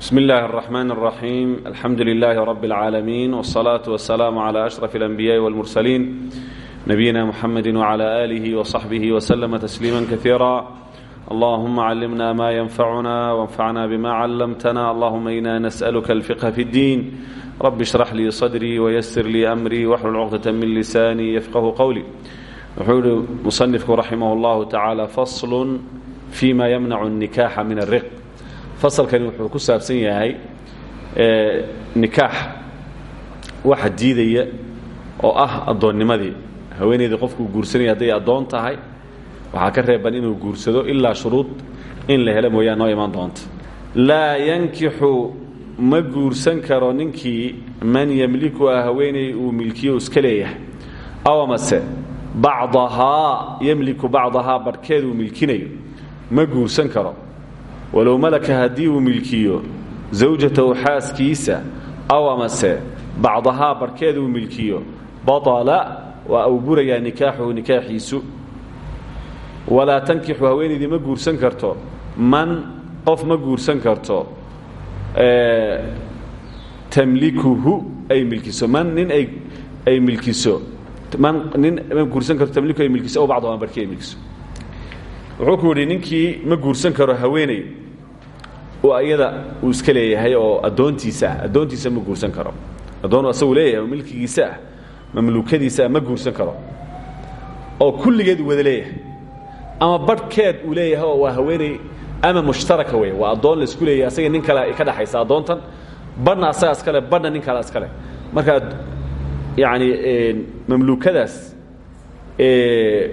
بسم الله الرحمن الرحيم الحمد لله رب العالمين والصلاة والسلام على أشرف الأنبياء والمرسلين نبينا محمد وعلى آله وصحبه وسلم تسليما كثيرا اللهم علمنا ما ينفعنا وانفعنا بما علمتنا اللهم إنا نسألك الفقه في الدين رب اشرح لي صدري ويسر لي أمري واحلل عقدة من لساني يفقه قولي وحول مصنفك رحمه الله تعالى فصل فيما يمنع النكاح من الرق fasalkani wuxuu ku saabsan yahay nikaax. Waxa diidaya oo ah addoonnimadii. Haweenaydii qofkuu guursanaya hadday addoon tahay waxaa ka reeban inuu guursado ilaa shuruud in la helo mooyaan noo imaan doonta. Laa yankixu ma guursan karo ninkii man yemliku ah haweenay uu milkiyo iska leeyahay. Aw amase bacdahaa yemliku bacdahaa barhkeed uu milkinayo ma guursan karo walow malaka haddii uu milkiyo zawjatahu xaaskiisa aw amase bacdahaa barhkeed uu milkiyo baطala waa uu burayaa nikaaxuhu nikaaxiisu. Walaa tankixu haweenaydii ma guursan karto man qof ma guursan karto tamlikuhu ay milkiso man nin ay milkiso nin ma guursan karto tamliku ay milkiso aw bacdahaa ay milkiso. Wuxuu ku yidhi ma guursan karo haweeney oo ayada uu iska leeyahay oo addoontiisa ah addoontiisa ma guursan karo. Addoon asagu leeyahay oo milkigiisa ah mamluukadiisa ah ma guursan karo. Oo kulligeed wada leeyahay. Ama barhkeed uu leeyahay oo waa haweeney ama mushtaraka wey waa addoon la isku leeyahay asaga nin kale ka dhexaysa addoontan. Badhna asaga iskale badhna nin kale iskale marka yacani mamluukadaas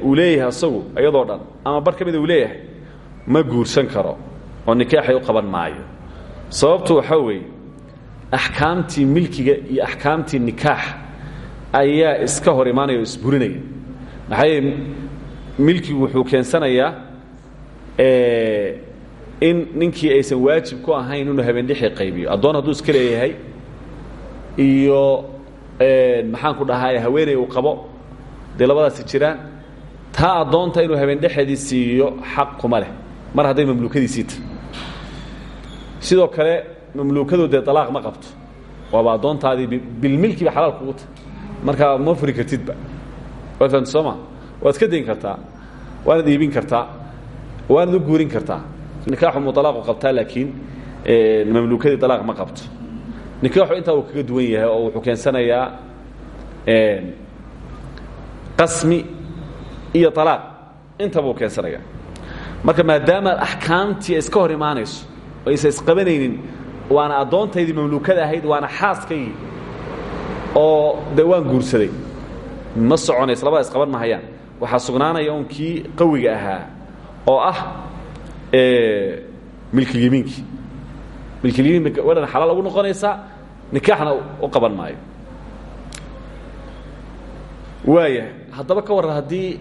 uu leeyahay asagu iyadoo dhan ama bar ka mida uu leeyahay ma guursan karo oo nikaaxay u qaban maayo. Sababtu waxaa weeye axkaamtii milkiga iyo axkaamtii nikaax ayaa iska hor imaanaya oo isburinaya. Maxaa yeele milkigu wuxuu keensanayaa in ninkii aysan waajib ku ahayn inuu habeendhexii qaybiyo. Addoon hadduu iska leeyahay iyo maxaan ku dhahay haweeney uu qabo dee labadaasi jiraan taa addoonta inuu habeendhexeedii siiyo xaq kuma leh. Mar hadday mamluukadiisii ta sidoo kale mamluukadu dee alaaq ma qabto. Waaba addoontaadii bilmilkiba xalaal kugu ta markaa ma furi kartidba. Waad fahamta sooma waad iska dayn kartaa. Waanad iibin kartaa. Waanad u guurin kartaa. Nikaaxu mualaaqu qabtaa laakiin mamluukadii alaaq ma qabto. Nikaaxu intaa uu kaga duwan yahay oo wuxuu keensanayaa qasmi iyo alaaq intaba uu keensanaya. Marka maadaama axkaamtii iska hor imaanayso oo aysan isqabanaynin waana addoontaydii mamluukada ahayd waana xaaskaygii oo de waan guursaday. Ma soconayso labada isqaban mahayaan waxaa sugnaanaya un kii qawiga ahaa oo ah milkilyimiinkii milkilyimiinka wadhan xalaal ugu noqonaysaa nikaaxna u qaban maayo. Waaya haddaba ka warran haddii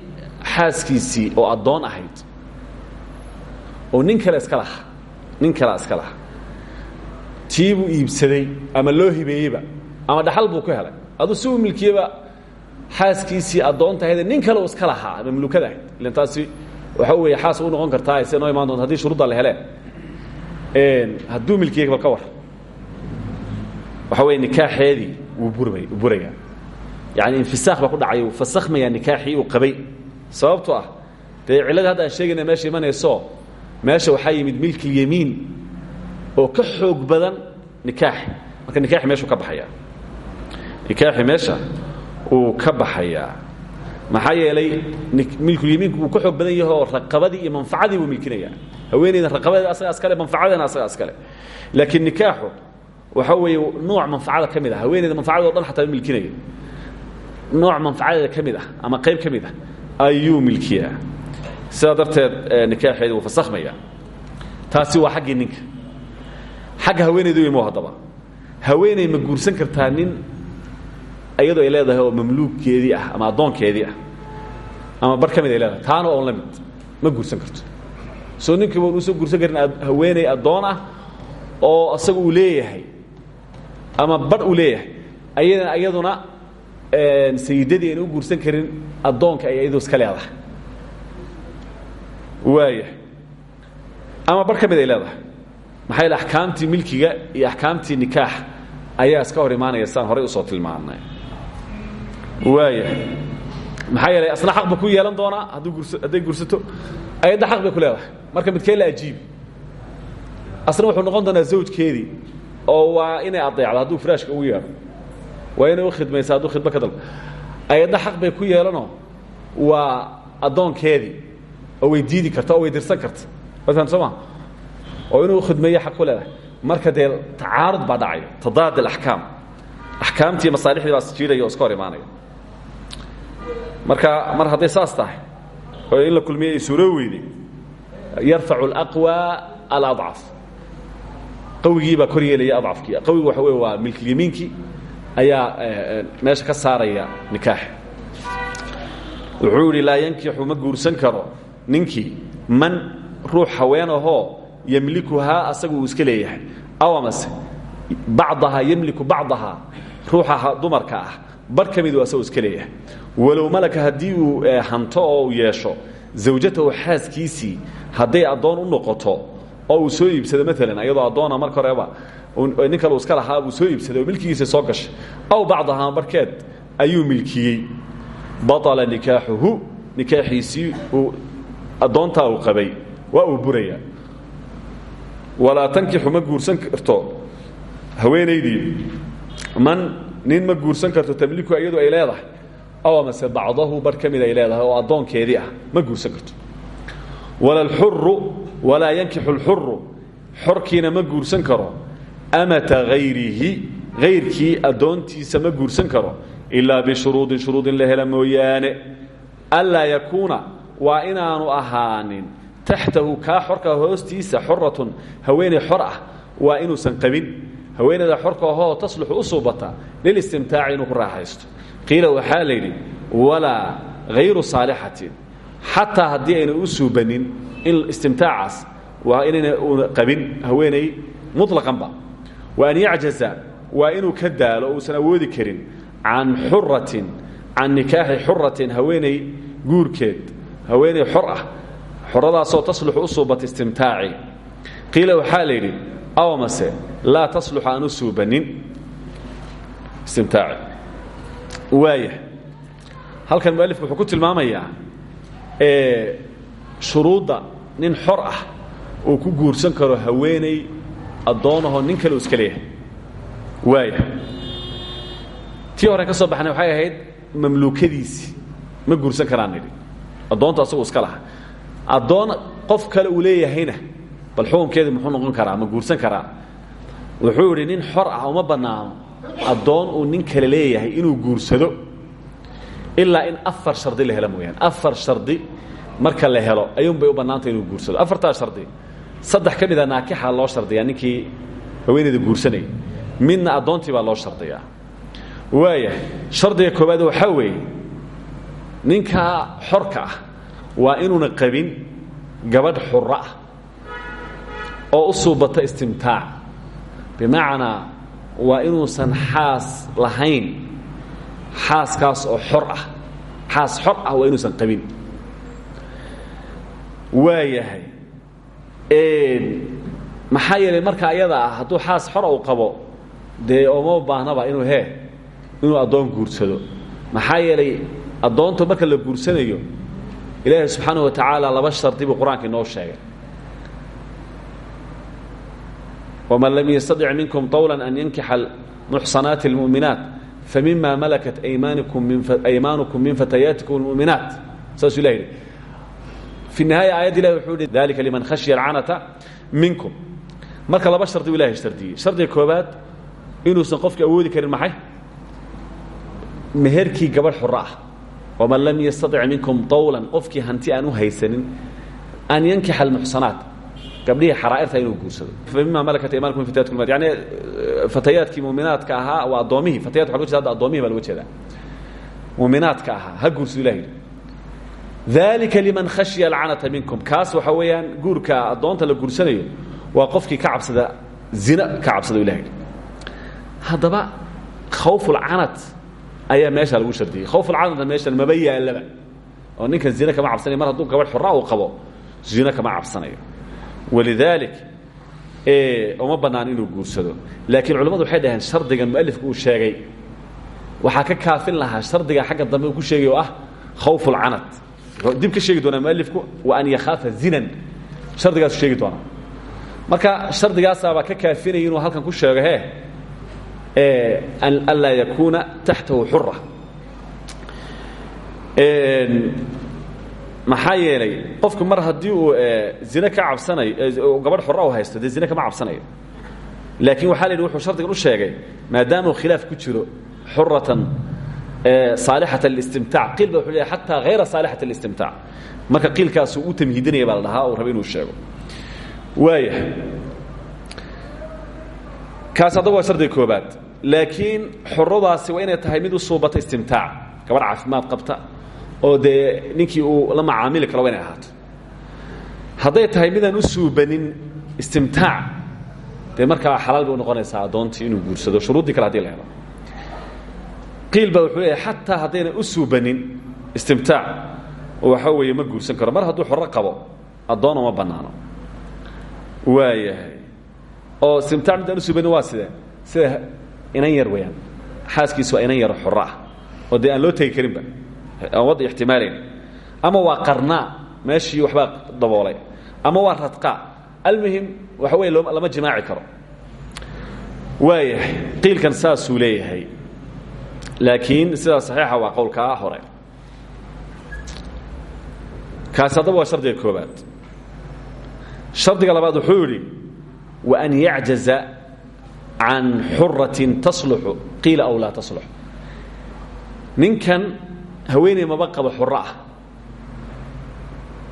xaaskiisii oo addoon ahayd oo nin kale iska laha nin kalea iska laha tii buu iibsaday ama loo hibeeyeyba ama dhaxal buu ku helay. Aduu si uu milkiyeba xaaskiisii addoonta ahayde nin kale uu iska lahaa mamluukada ahayd ilan taasi waxa weeye xaas u noqon kartaa se noo imaan doonta haddii shuruudda la heleen. Hadduu milkiyey bal ka war. Waxa weeye nikaaxeedii wuu burmay burayaa yani infisaakh baa ku dhacay uu fasakhmayaa nikaaxii uu qabay. Sababto ah dee cilladii hadda aan sheegayna meesha imanayso meesha waxaa yimid milkilyamiin oo ka xoog badan nikaaxi marka nikaaxi meeshuu ka baxayaa nikaaxi meesha uu ka baxayaa maxaa yeelay milkulyamiinku uu ka xoog badan yahay oo raqabadii iyo manfacadii buu milkinayaa haweeneyda raqabadeeda asagaa iskale manfacadeena asagaa iskale laakiin nikaaxu waxa weeye nooc manfacada ka mid ah. Haweeneyda manfacado dhan xataa milkinaya nooc manfacadeeda ka mid ah ama qayb ka mid ah ayuu milkiyaa sidaa darteed nikaaxeedi wuu fasakhmaya taasi waa xaggii ninka. Xagga haweeneydu imo haddaba haweeney ma guursan kartaa nin iyadoo ay leedahay oo mamluugkeedii ah ama addoonkeedii ah. Ama bar ka mid ay leedahay taana oon la mid. Ma guursan karto. Soo ninkiiba un u soo guursan karin haweeney addoon ah oo asaga uu leeyahay ama bar uu leeyahay. Ayadana iyaduna sayidadii ayna u guursan karin addoonka ay iyadu iska leedahay waaya ama bar ka mid ay leedahay. Maxaa yaele axkaamtii milkiga iyo axkaamtii nikaax ayaa iska hor imaanaya sidaan horay u soo tilmaannay waaya maxaa yeelay asna xaq buu ku yeelan doonaa hadduu gurs hadday gursato. Ayadda xaq bay ku leedahay. Marka midkee la ajiibi asna wuxuu noqon doonaa zawjkeedii oo waa inay adeecdo hadduu firaashka ugu yeedho. Waa inay u khidmaysa hadduu khidmo ka dalbo. Ayadda xaq bay ku yeelanoo waa addoonkeedii oo way diidi karta oo way dirsan karta waatan soo ma? Oo inuu khidmeeyo xaq ku leedahay marka dee tacaarud baa dhacaya tadaad alaxkaam axkaamtii masaalixdii baa jiidaya oo iska hor imaanaya. Marka mar hadday saas tahay oo in la kulmiye ay suuro weyday yarfacu alaqwa aladcaf qawigii baa kor yeelaya adcafkii. Qawigu waxa wey waa milkilyamiinkii ayaa meesha ka saaraya nikaax. Wuxuu idhi laa yankixu ma guursan karo ninkii man ruux haween ahoo ymlikuhaa asagu uu iska leeyahay. Aw amase bacdahaa ymliku bacdahaa ruuxa dumarka ah bar ka midu asagoo iska leeyahay. Walow malaka haddii uu hanto oo uu yeesho zawjatahu xaaskiisii hadday addoon u noqoto oo uu soo iibsado maalan ayadoo addoona marka horeba nin kale uu iska lahaa buu soo iibsaday oo soo gashay. Aw bacdahaa barkeed ayuu milkiyey. Baطala nikaaxuhu nikaaxiisii addoontaa uu qabay waa uu burayaa walaa tankixu ma guursan karto haweenaydii. Man nin ma guursan karto tamliku iyadu ay leedahay. Aw amase bacdahu bar ka ay leedahay oo addoonkeedii ah ma guursan karto. Wala alxuru walaa yankixu alxuru xorkiina ma guursan karo. Amata hayrihi hayrkii addoontiisa ma guursan karo. Ilaa bishuruudin shuruud in la hela mooyaane. Anlaa yakuuna waa inaanu ahaanin taxtahu kaa xorka hoostiisa xoratun haweeney xor ah waa inuusan qabin. Haweeneyda xorka ahoo tasluxu u suubata lilistimtaaci inuu ku raaxaysto. Qiila waxaa la yidhi walaa hayru saalixatin. Ayna u in istimtaacaas waa inayna una qabin haweeney muطlaqanba wa an yacjaza waa inuu ka daalo uusan karin can xuratin can nikaaxi xuratin haweeney guurkeed haweeney xor ah xoradaasoo tasluxu u suubata istimtaaci. Qiila waxaa la yidhi awmase laa tasluxu aan u suubanin. Istimtaaci. Waaya halkan mualifku wuxuu ku tilmaamayaa shuruudda nin xor ah uu ku guursan karo haweeney addoonahoo nin kale uu iska leeyahay. Waaya tii hore ka soo baxnay waxay ahayd mamluukadiisii ma guursan karaan nidhi addoontu asagu iska laha. Addoon qof kale uu leeyahayna bal xukunkeedii muxuu noqon karaa ma guursan karaa. Wuxuu idhi nin xor ah uma bannaano. Addoon uu nin kale leeyahay inuu guursado ilaa in afar shardi la helo mooyaane. Afar shardi marka la helo ayuunbay u bannaantay inuu guursado. Afartaa shardi. Saddex ka mida naakixa loo shardiyaa ninkii haweeneyda guursanayay. Midna addoontii baa loo shardiyaa. Waaya shardiga koowaad waxaa weeye ninkaa xorka ah waa inuuna qabin gabadh xuro ah oo u suubata istimtaac. Bimacnaa waa inuusan xaas lahayn xaaskaas oo xor ah. Xaas xor ah waa inuusan qabin. Waayahay maxaa yeelay marka ayada ah hadduu xaas uu qabo dee ooma baahnaba inuu hee inuu addoon guursado. Maxaa addoonta marka la guursanayo ilaahay subxaanaه wa tacaala laba shardi buu qur-aanka inoo sheegay وman lam ystaطic minkum طawla an yankixa muxsanaati اlmuؤminaat famima malakat aymaanukum min fatayaatikum اlmuؤminaat saasuu ilah yidhi fi nihaaya aayadda ilahi wuxuu hi dalika liman khashya alcanata minkum marka laba shardi bu ilahay shardiyey shardiga koobaad inuusan qofki awoodi karin maxay meherkii gabadh xuro ah waman lam yastaطic minkum طawlan qofkii hanti aan u haysanin an yankixa almuxsanaat gabdhihii xaraa'irta inuu guursado. Famima malakat imankum fatayat kulmat yani fatayaadkii muuminaadka ahaa waa addoomihii fatayat waa loga jeda hadda addoomihii baa loga jeedaa. Muuminaadka ahaa ha guursado ilah yidhi dalika liman khashya alcanata minkum. Kaas waxa weeyaan guurka addoonta la guursanayo waa qofkii ka cabsada zina ka cabsado ilah yidhi haddaba khawfulcanat ayaa meesha lagu shardiyey khawfulcanatna meeshan maba yaallaba oo ninkan zina kama cabsanayo mar hadduu gabadh xora uu qabo zina kama cabsanayo. Walidaalik uma bannaan inuu guursado. Laakiin culimmadu waxay dhaheen shardigan mualifku uu sheegay. Waxaa ka kaafin lahaa shardiga xagga dambe uu ku sheegay oo ah khawf اlcanad wuxuu dib ka sheegi doonaa mualifku wa an yakhaafa zinan. Shardigaasu sheegi doonaa. Marka shardigaasaabaa ka kaafinaya inuu halkan ku sheego he anlaa yakuuna taxtahu xura maxaa yeelay qofku mar haddii uu zine ka cabsanayo gabadh xora u haysto dee zine kama cabsanayo. Laakiin waxaa la yidhi wuxuu shardigan u sheegay maadaama uu khilaaf ku jiro xuratan saalixata اlistimtaac qiil ba wuxuu leeyahay xataa hayra saalixat اlistimtaac marka qiilkaasuu u tamhiidinaya baa la dhahaa uu raba inuu sheego. Waaya kaas haddaba waa shardiga koobaad laakiin xoradaasi waa inay tahay mid u suubata istimtaac. Gabadh caafimaad qabta oo dee ninkii uu la macaamili karo waa inay ahaato. Hadday tahay midaan u suubanin istimtaac dee markaa xalaal bay u noqonaysaa addoontii inuu guursado. Shuruuddii kale haddii la helo. Qiil baa wuxuu leeyahay xataa haddaynan u suubanin istimtaac waxa weeye ma guursan karo. Mar hadduu xoro qabo addoon uma bannaano. Waayahay. Oo istimtaac midaan u suubanin waa sidee sida inan yar weeyaan. Xaaskiisu waa inan yaro xoro ah. Oo dee aan loo tegi karinba. Aan wadda ixtimaalayn ama waa qarnaa. Meeshii waxbaa daboolay. Ama waa radqa. Almuhim waxa weye lama jimaaci karo. Waayahay qiilkan saasuu leeyahay. Laakiin sidaa saxiixa waa qowlkaa hore. Kaasi haddaba waa shardiga koobaad shardiga labaad wuxuu yidhi wa an yacjaza can xuratin tasluxu qiila aw laa taslux ninkan haweeney maba qabo xoro ah.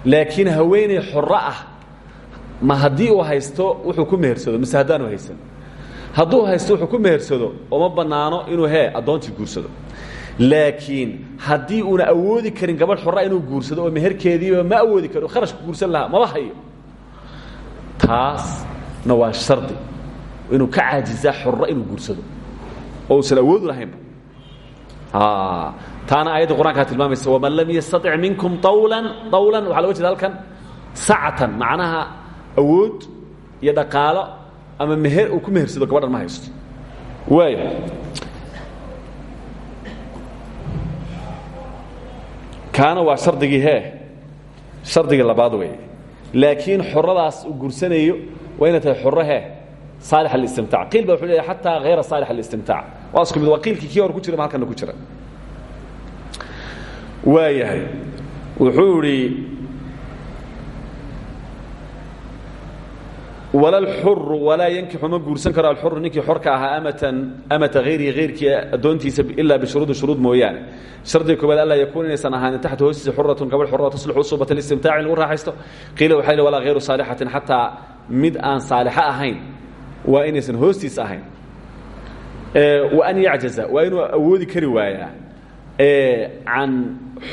Laakiin haweeney xoro ah ma haddii uu haysto wuxuu ku mehersado mise haddaanu haysan? Hadduu haysto wuxuu ku mehersado ooma bannaano inuu hee addoontii guursado. Laakiin haddii uuna awoodi karin gabadh xora inuu guursado oo meherkeediiba ma awoodi karo kharashku guursan lahaa maba hayo. Taasna waa shardi inuu ka caajizaa xorro inuu guursado. Oo uusan awoodu lahaynba taana aayadda qur'ankaa tilmaamaysa waman lam yastaطic minkum awlan awlan waxa loga jeeda halkan sacatan macnaha awood iyo dhaqaalo ama meher uu ku mehersado gabadhan ma haysto. Waaya kaana waa shardigii hee. Shardigii labaad weeye. Laakiin xoradaas uu guursanayo waa inay tahay xoro hee leeyahay xataa hayra saalix alistimtac waa isku mid waa qiilkii kii hore ku jira ma halkana ku yankixu ma guursan karo alxuru ninkii xorka ahaa amatan amata hayrihi hayrkii addoontiisa ilaa bishuruudi shuruud mooyaane shardiga koobaad anlaa yakuun inaysan ahaanin taxta hoostiisa xuratun gabadh xorra taslixu usuubata listimtaaci in lagu raaxaysto qiila waxaa yidhi walaa hayru saalixatin xataa mid aan saalixo ahayn waa inaysan hoostiisa ahayn. An yacjaza waa inuu awoodi kari waayaa can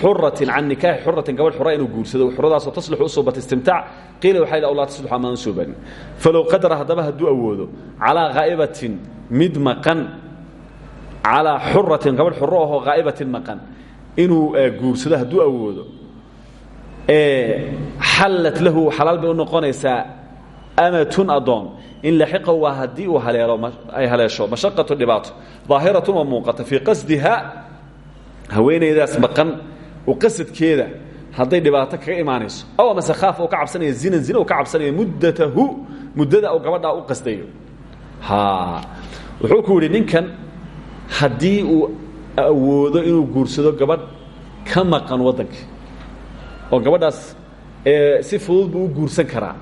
xuratin can nikaaxi xuratin gabadh xora inuu guursado xuradaasoo taslixu u suubata istimtaac qiila waxaa yidhi laa taslixu amaan suubanin falow qadara haddaba hadduu awoodo calaa haa'ibatin mid maqan calaa xuratin gabadh xoro ahoo haa'ibatin maqan inuu guursado hadduu awoodo xallat lahu xalaal bay u noqonaysaa amatun addoon in laxiqa waa haddii uu haleelo ay haleesho mashaqatu dhibaato daahiratun oo muuqata fii qasdiha haweenaydaas maqan u qasadkeeda hadday dhibaato kaga imaanayso aw amase khaaf oo ka cabsanaya zinan zina uu ka cabsanaya muddatahu muddada uu gabadhaa u qasdayo wuxuu ku yidhi ninkan haddii uu awoodo inuu guursado gabadh ka maqan waddankii oo gabadhaas si fudud buu u guursan karaa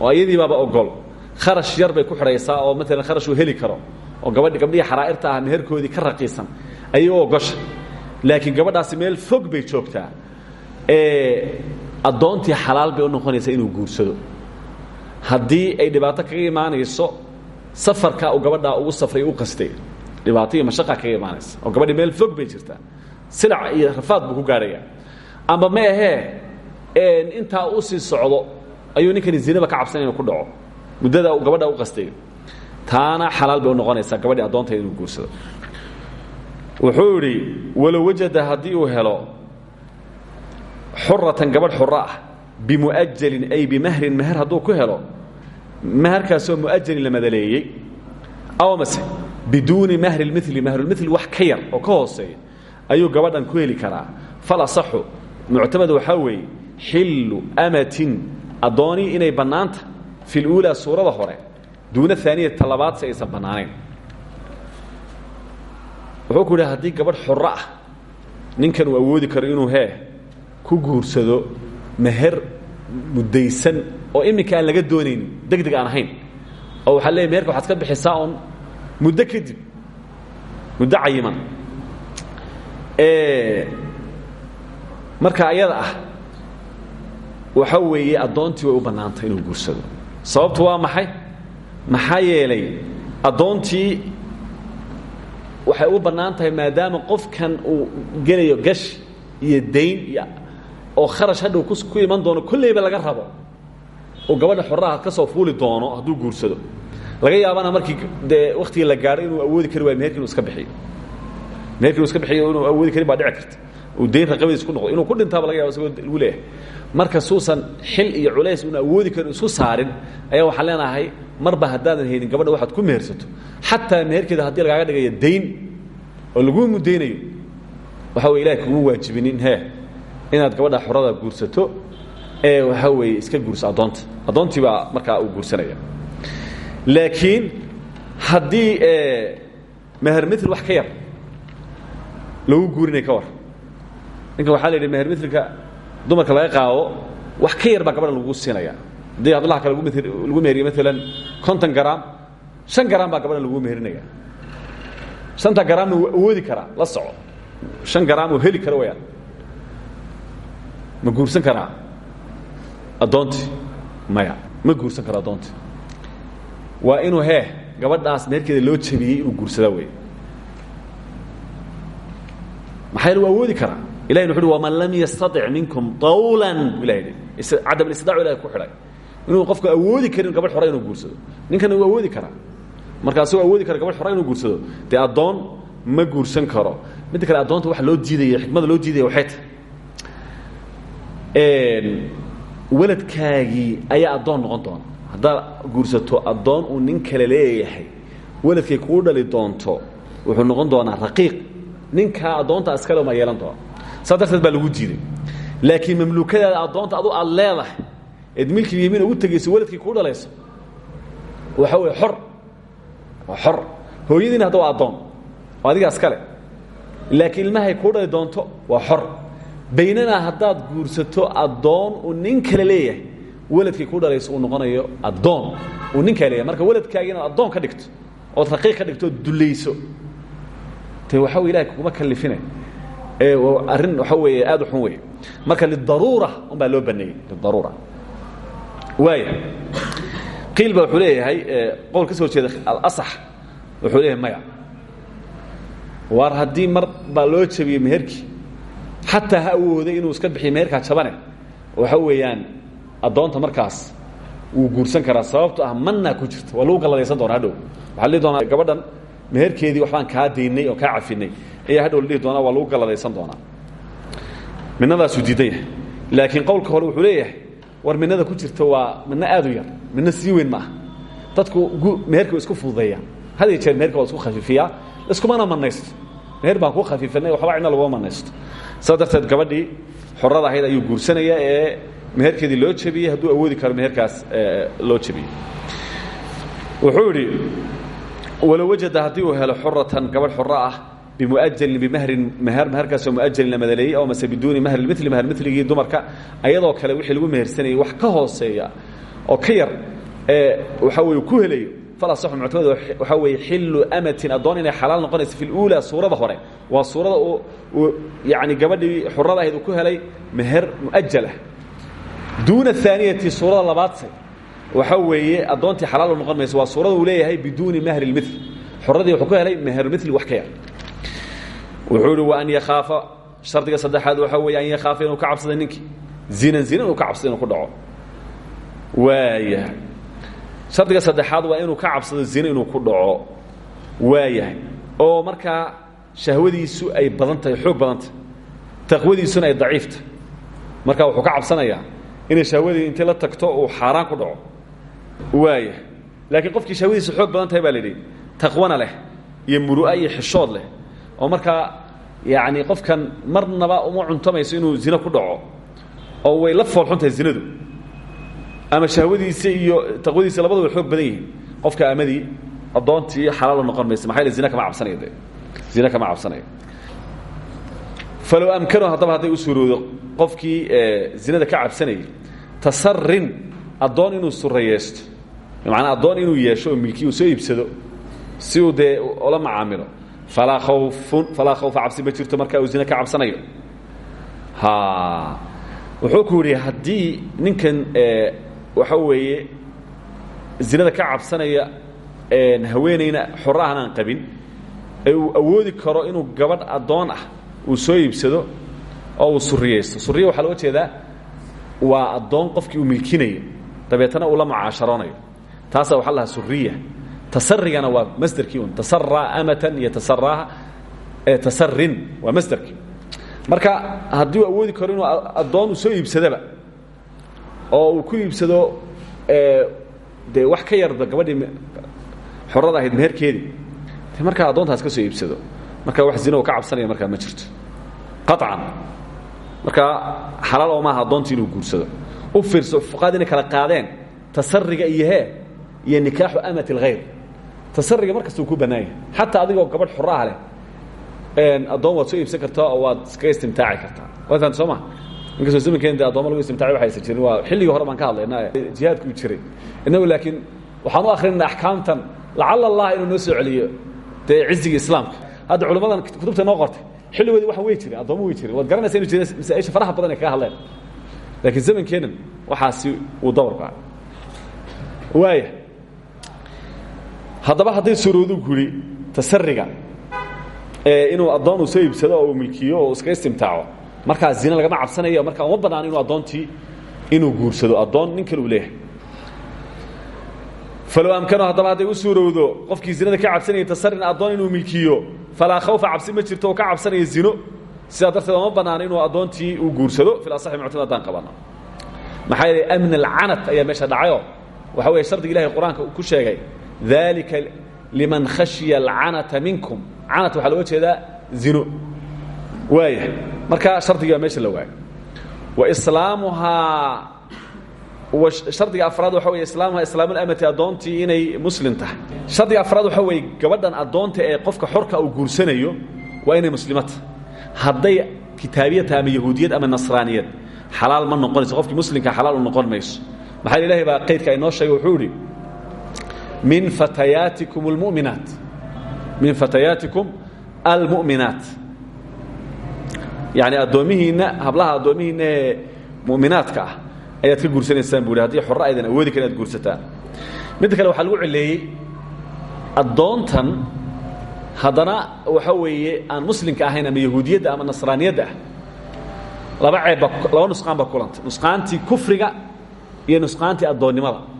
oo iyadii baaba ogol kharash yar bay ku xidhaysaa oo maalan kharash uu heli karo oo gabadhi gabdhihii xaraa'irta ah meherkoodii ka raqiisan ayay u laakiin gabadhaasi meel fog bay joogtaa. Addoontii xalaal bay u noqonaysaa inuu guursado. Haddii ay dhibaato kaga imaanayso safarka uu gabadhaa ugu safray u qastay. Dhibaato iyo mashaqa kaga imaanaysa. Oo gabadhii meel fog bay jirtaa. Silac iyo rafaad buu ku gaadhayaa ma ahee intaa u sii socdo ayuu ninkani zinaba ka cabsanaya ku dhaco muddada uu gabadha u qastayo taana xalaal bay u noqonaysaa gabadhii addoonta inuu guursado. Wuxuu idhi walow wajada haddii uu helo xuratan gabadh xuro ah bimu'ajalin ay bimahrin meher hadduu ku helo maharkaasoo muajalin la madaleeyey aw mase biduuni mahri lmili mahrulmili wax ka yar oo ka hooseeya ayuu gabadhan ku heli karaa. Falasaxu muctamad waxaa weeye xillu amatin addoonii inay bannaanta fi luulaa suurada hore duuna aaniyata labaad si aysan wuxuu ku yidhi gabadh xorro ah ninkan uu awoodi karo inuu hee ku guursado meher muddaysan oo iminka laga doonaynin deg deg aan ahayn oo waxaa leeya meherka waxaad ka bixisaa oon muddo kadib muddo cayiman marka ayada ah waxa weeye addoontii way u bannaantay inuu guursado sababtu waa maxay? Maxaa yeelay addoontii waxay u bannaan tahay maadaama qofkan uu gelayo gash iyo dayn iyo oo kharash hadhow ku iman doono kolleyba laga rabo. Oo gabadha xoraha ka soo fuuli doono hadduu guursado. Laga yaabana markii dee waktigii la gaadho inuu awoodi kari waayo meherki inu iska bixiyo meherki inu iska bixiyo inuu awoodi karin baa dhici karta uu dayn raqabadiis ku noqdo. Inuu ku dhintaaba laga yaba isagoo lagu leeyahay. Marka suusan xil iyo culays una awoodi karin isku saarin ayaa waxaan leenahay marba haddaadan haynin gabadha waxaad ku mehersato xataa meherkeeda haddii lagaaga dhigayo dayn oo laguu mudaynayo waxa wey ilahay kuma waajibinin he inaad gabadha xorada guursato ee waxaa weeye iska guurso addoonta. Addoontii baa markaa uu guursanaya. Laakiin haddii meher mil wax ka yar lagu guurinay ka war ninkan waxaa la yidhi meher milka dumarka laga qaado wax ka yar baa gabadha lagu siinaya. Haddii hablaha kale lagu meheriyo maalan konton garaam shan garaam baa gabadha lagu meherinaya shanta garaamna wuu awoodi karaa la soco. Shan garaam uu heli karo wayaan ma guursan karaa addoontii maya. Ma guursan karo addoontii waa inuu hee gabadhaas meherkeeda loo jabiyey inuu guursadaa wey maxaa yeele waa awoodi karaa ilahi wuxu waman lam yastaطic minkum طawlan bu ilah yidhi. Cadam alistidac ilahi ku xidhay. Inuu qofku awoodi karin gabadh xora inuu guursado. Ninkana wuu awoodi karaa. Marka asagoo awoodi kara gabadh xora inuu guursado. Dee addoon ma guursan karo. Midda kale addoonta waxa loo diidaya xikmada loo diidaya waxay tahay. Weladkaagii ayaa addoon noqon doona. Haddaad guursato addoon uu nin kale leeyahay weladkay kuu dhali doonto wuxuu noqon doonaa raqiiq. Ninkaa addoonta iskale ma yeelan doona saas darteed baa lagu diiday. Laakiin mamluukadaada addoonta adu aad leedahay eed milkiga yimiin ugu tegayso weladkay kuu dhalayso waxa weye xor. Waa xor. Hooyadiina hadda waa addoon. Oo adigaa iskale laakiin ilmahay kuu dhali doonto waa xor. Baynamaa haddaad guursato addoon uu nin kale leeyahay weladkay ku dhalayso uu noqonayo addoon. Uu nin kale leeyahay. Marka weladkaagi inaad addoon ka dhigto ood raqiiq ka dhigto ood dulayso te waxa wey ilahay kuguma kalifine ee arrin waxa weeye aad u xun wey marka lidaruura un baa loo baneeyey lidaruura waaya qiil ba wuxuu leeyahay qowl ka soo jeeda alasax wuxuu leeyahay maya. Waar haddii mar baa loo jabiyey meherkii xataa ha awooday inuu iska bixiyo meherkaa jabane waxa weeyaan addoonta markaas wuu guursan karaa sababto ah manaa ku jirta waa lagu galladaysan doona hadhow. Waxaa la dhihi doonaa? Gabadhan meherkeedii waxbaan kaa daynay oo kaa cafinay. Ayaa hadhow la dhihi doonaa waa lagu galladaysan doonaa. Minadaasuu diidan yahay. Laakiin qowlka hore wuxuu leeyahay war minada ku jirta waa midna aad u yar midna sii weyn ma ah dadku meherka wa isku fududeeyaan. Had iyo jeer meherka waa isku khafiifiyaa iskumana manaysto meher baan ku khafiifinay waxba cidna laguma manaysto saas darteed gabadhii xorada ahayd ayuu guursanaya ee meherkeedii loo jabiyey hadduu awoodi karo meherkaas loo jabiyey wuxuu idhi walow wajada haddii uu helo xoratan gabadh xoro ah bimuajalin bimahrin meher meherkaasoo muajalin la madaleeyey aw mase biduuni mahri mili maher miligii dumarka ayadoo kale wixii lagu mehersanayay wax ka hooseeya oo ka yar ee waxa weye ku helayo falasaxu muctamad waxaa weeye xillu amatin addoon inay xalaal noqonayso fi luulaa suurada hore. Waa suurada uu yani gabadhii xurada ahayd uu ku helay meher muajal ah. Duuna aaniyati suurada labaadse waxa weeye addoontii xalaal noqon mayso waa suurada uu leeyahay biduuni mahri lmil xuradii wuxuu ku helay meher mili wax ka yar. Wuxuu ihi wa an yakhaafa. Shardiga saddexaad waxaa weeye an yakhaafa inuu ka cabsada ninkii zinan zina inuu ka cabsado inuu ku dhaco. Waaya shardiga saddexaad waa inuu ka cabsado zine inuu ku dhaco. Waayahay. Oo markaa shahwadiisu ay badan tahay xoog badan tahay. Taqwadiisuna ay daciiftahay marka wuxuu ka cabsanayaa inay shahwadii intii la tagto uu xaaraan ku dhaco waaya laakiin qofkii shahwadiisa xoog badan tahay baa la yidhi taqwana leh iyo muru'a iyo xishood leh. Oo markaa yacni qofkan marnaba uma cuntamayso inuu zino ku dhaco oo way la foolxun tahay zinadu. Ama shahwadiisa iyo taqwadiisa labadu way xoog badan yihiin. Qofka amadii addoontii xalaalo noqon maysa yele zina kama cabsanayo de zina kama cabsanayo falow amkano haddaba hadday u suuroodo qofkii zinada ka cabsanayay tasarin addoon inuu surayeesto bimacnaa addoon inuu yeesho oo milkiya uu soo iibsado si uu dee ola macaamilo. Falaa khawfun falaa khawfa cabsi ma jirto markaa uu zina ka cabsanayo. Wuxuu ku yidhi haddii ninkan waxa weeye zinada ka cabsanaya haweenayna xoro ahan aan qabin ee uu awoodi karo inuu gabadh addoon ah uu soo iibsado oo uu suriyaysto suriya waxaa looga jeedaa waa addoon qofkii uu milkinayo dabeetana uu la mucaasharoonayo taasaa waxa lahaa suriya tasarigana waa masderkii un tasaraa amatan iyo tasaraaha tasarin waa masderkii marka haddii uu awoodi karo inuu addoon uu soo iibsadaba oo uu ku iibsado dee wax ka yarba gabadhii xorada ahayd meherkeedii de markaa addoontaas ka soo iibsado marka wax zina u ka cabsanaya markaa ma jirto. Qaطcan markaa xalaal oo maaha addoontii inuu guursado. U fiirso fuqaad inay kala qaadeen tasariga iyo hee iyo nikaaxu amati اlhayr tasariga mar kasta uu ku bannaan yahay. Xataa adigoo gabadh xoro ah leh addoon waad soo iibsan kartaa oo waad iskaga istimtaaci kartaa. Fahamta soo ma? Inkastoo zamankeen de addooma lagu istimtaaci waxa aysan jirin. Waa xilligii hore baan ka hadlayna jihaadku uu jiray. Innagu laakiin waxaan u akrinayna axkaamtan lacala allah inuu noo soo celiyo dee cizigii islaamka. Hadda culimmadan kutubta noo qortay. Xilligoodii waxan wey jiren addooma wey jiren waad garanaysa inu jira masaaisha faraha badan ay kaga hadleen. Laakiin zamankeenan waxaasi uu dabarka waaya haddaba hadday suuroodu ku yidhi tasariga inuu addoon uu soo iibsado oo uu milkiyo oo iska istimtaaco markaa zina lagama cabsanayo markaa uma bannaan inuu addoontii inuu guursado addoon nin kale uu leeyahay. Falow amkano haddaba hadday u suurowdo qofkii zinada ka cabsanayay tasarin addoon inuu milkiyo falaa khawfa cabsi ma jirto oo ka cabsanaya zino sidaa darteed uma bannaano inuu addoontii uu guursado fil asaxi muctamad haddaan qabano. Maxaa yeelay amn alcanat ayaa meesha dhacayoo waxa weeye shardiga ilahay qur'aanka ku sheegay dalika liman khashiya alcanata minkum canat waxaa looga jeedaa zino waaya marka shardigii baa meesha la waayay wa islaamuhaa shardiga afraad waxa wey islaamuhaa islaamulamati addoontii inay muslim tahay. Shardiga afraad waxa weeye gabadhan addoonta ee qofka xorka uu guursanayo waa inay muslimata hadday kitaabiyad tahay ama yahuudiyad ama nasraaniyad xalaal ma noqonayso. Qofkii muslimka xalaal u noqon mayso. Maxaa ilahay baa qaydka inoo sheegay? Wuxuu idhi min fatayaatikum almu'minaat min fatayaatikum almu'minaat yacni addoomihiinna hablaha addoomihiinna ee ah ayaad ka guursanaysaan buu hi haddii aydan awoodi karin inaad guursataan. Midda kale waxaa lagu cileeyey addoontan haddana waxa weeye aan muslimka ahayn ama yahuudiyadda ama nasraaniyadda ah. Laba ceebba laba nusqaan baa kulantay. Nusqaantii kufriga iyo nusqaantii addoonnimada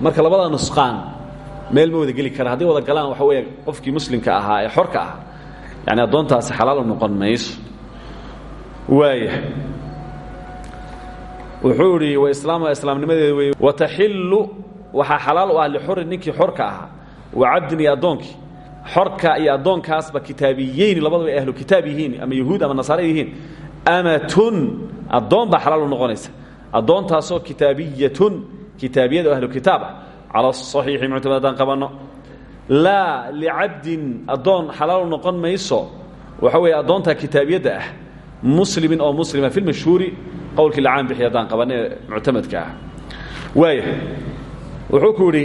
marka labada nusqaan meel ma wada geli kara. Hadday wada galaan waxa weeye qofkii muslimka ahaa ee xorka ahaa. Yani addoontaasi xalaal noqon mayso. Waaya wuxuu idhi waislaamuha islaamnimadeeda wey wataxillu waxaa xalaal u ah lixurin ninkii xorka ahaa wa cabdin iyo addoonkii. Xorka iyo addoonkaasba kitaabiyeyn labadaba ay ahlu kitaab yihiin ama yahuud ama nasaare yihiin. Amatun addoon baa xalaal u noqonaysa. Addoontaasoo kitaabiyatun kitaabiyada oo ahlu kitaab ah. Cala asaxiixi muctamad haddaan qabanno laa licabdin addoon xalaal noqon mayso. Waxa weeye addoontaa kitaabiyadda ah. Muslimin oo muslima fi lmashhuuri qowlkii lacaan bixi haddaan qabanno ee muctamadka ah. Waaya wuxuu ku yidhi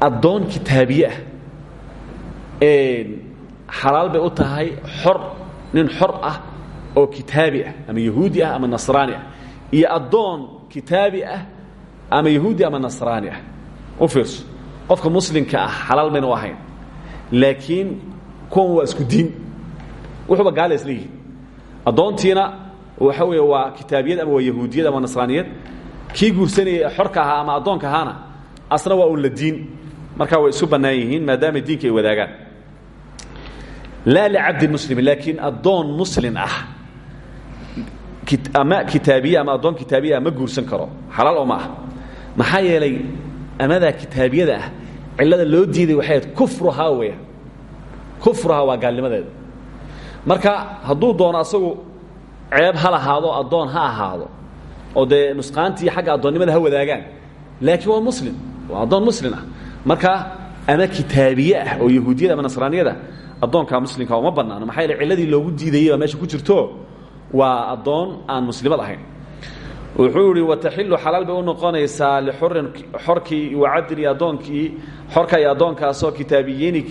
addoon kitaabiye ah xalaal bay u tahay xor nin xor ah oo kitaabi ah ama yahuudi ah ama nasraani ah. Iyo addoon kitaabi ah ama yahuudi ama nasraani ah. U fiirso. Qofka muslimka ah xalaal maynu ahayn. Laakiin kuwan waa isku diin. Wuxuuba gaala isla yihiin. Addoontiina waxa weeye waa kitaabiyad ama waa yahuudiyad ama nasraaniyad. Kii guursanayay xorka ahaa ama addoonka ahaana asna waa un la diin. Markaa way isu bannaan yihiin maadaama diinka ay wadaagaan. Laa licabdin muslimin laakiin addoon muslin ah ama kitaabiye ama addoon kitaabiye ah ma guursan karo. Xalaal oo ma ah maxaa yeelay amadaa kitaabiyada ah cillada loo diiday waxay ahayd kufruhaa weya kufruhaa waa gaalnimadeeda. Marka hadduu doono asagu ceeb ha lahaado addoon ha ahaado oo dee nusqaantii xagga addoonnimada ha wadaagaan laakiin waa muslim waa addoon muslim ah. Marka ama kitaabiye ah oo yahuudiyada ama nasraaniyada addoonkaa muslimka uma bannaano. Maxaa yaele cilladii loogu diidayey baa meesha ku jirto waa addoon aan muslimad ahayn wuxuu ihi wataxilu xalaal bay u noqonaysaa lixurin xorkii wacadli addoonkii xorka iyo addoonkaasoo kitaabiyiini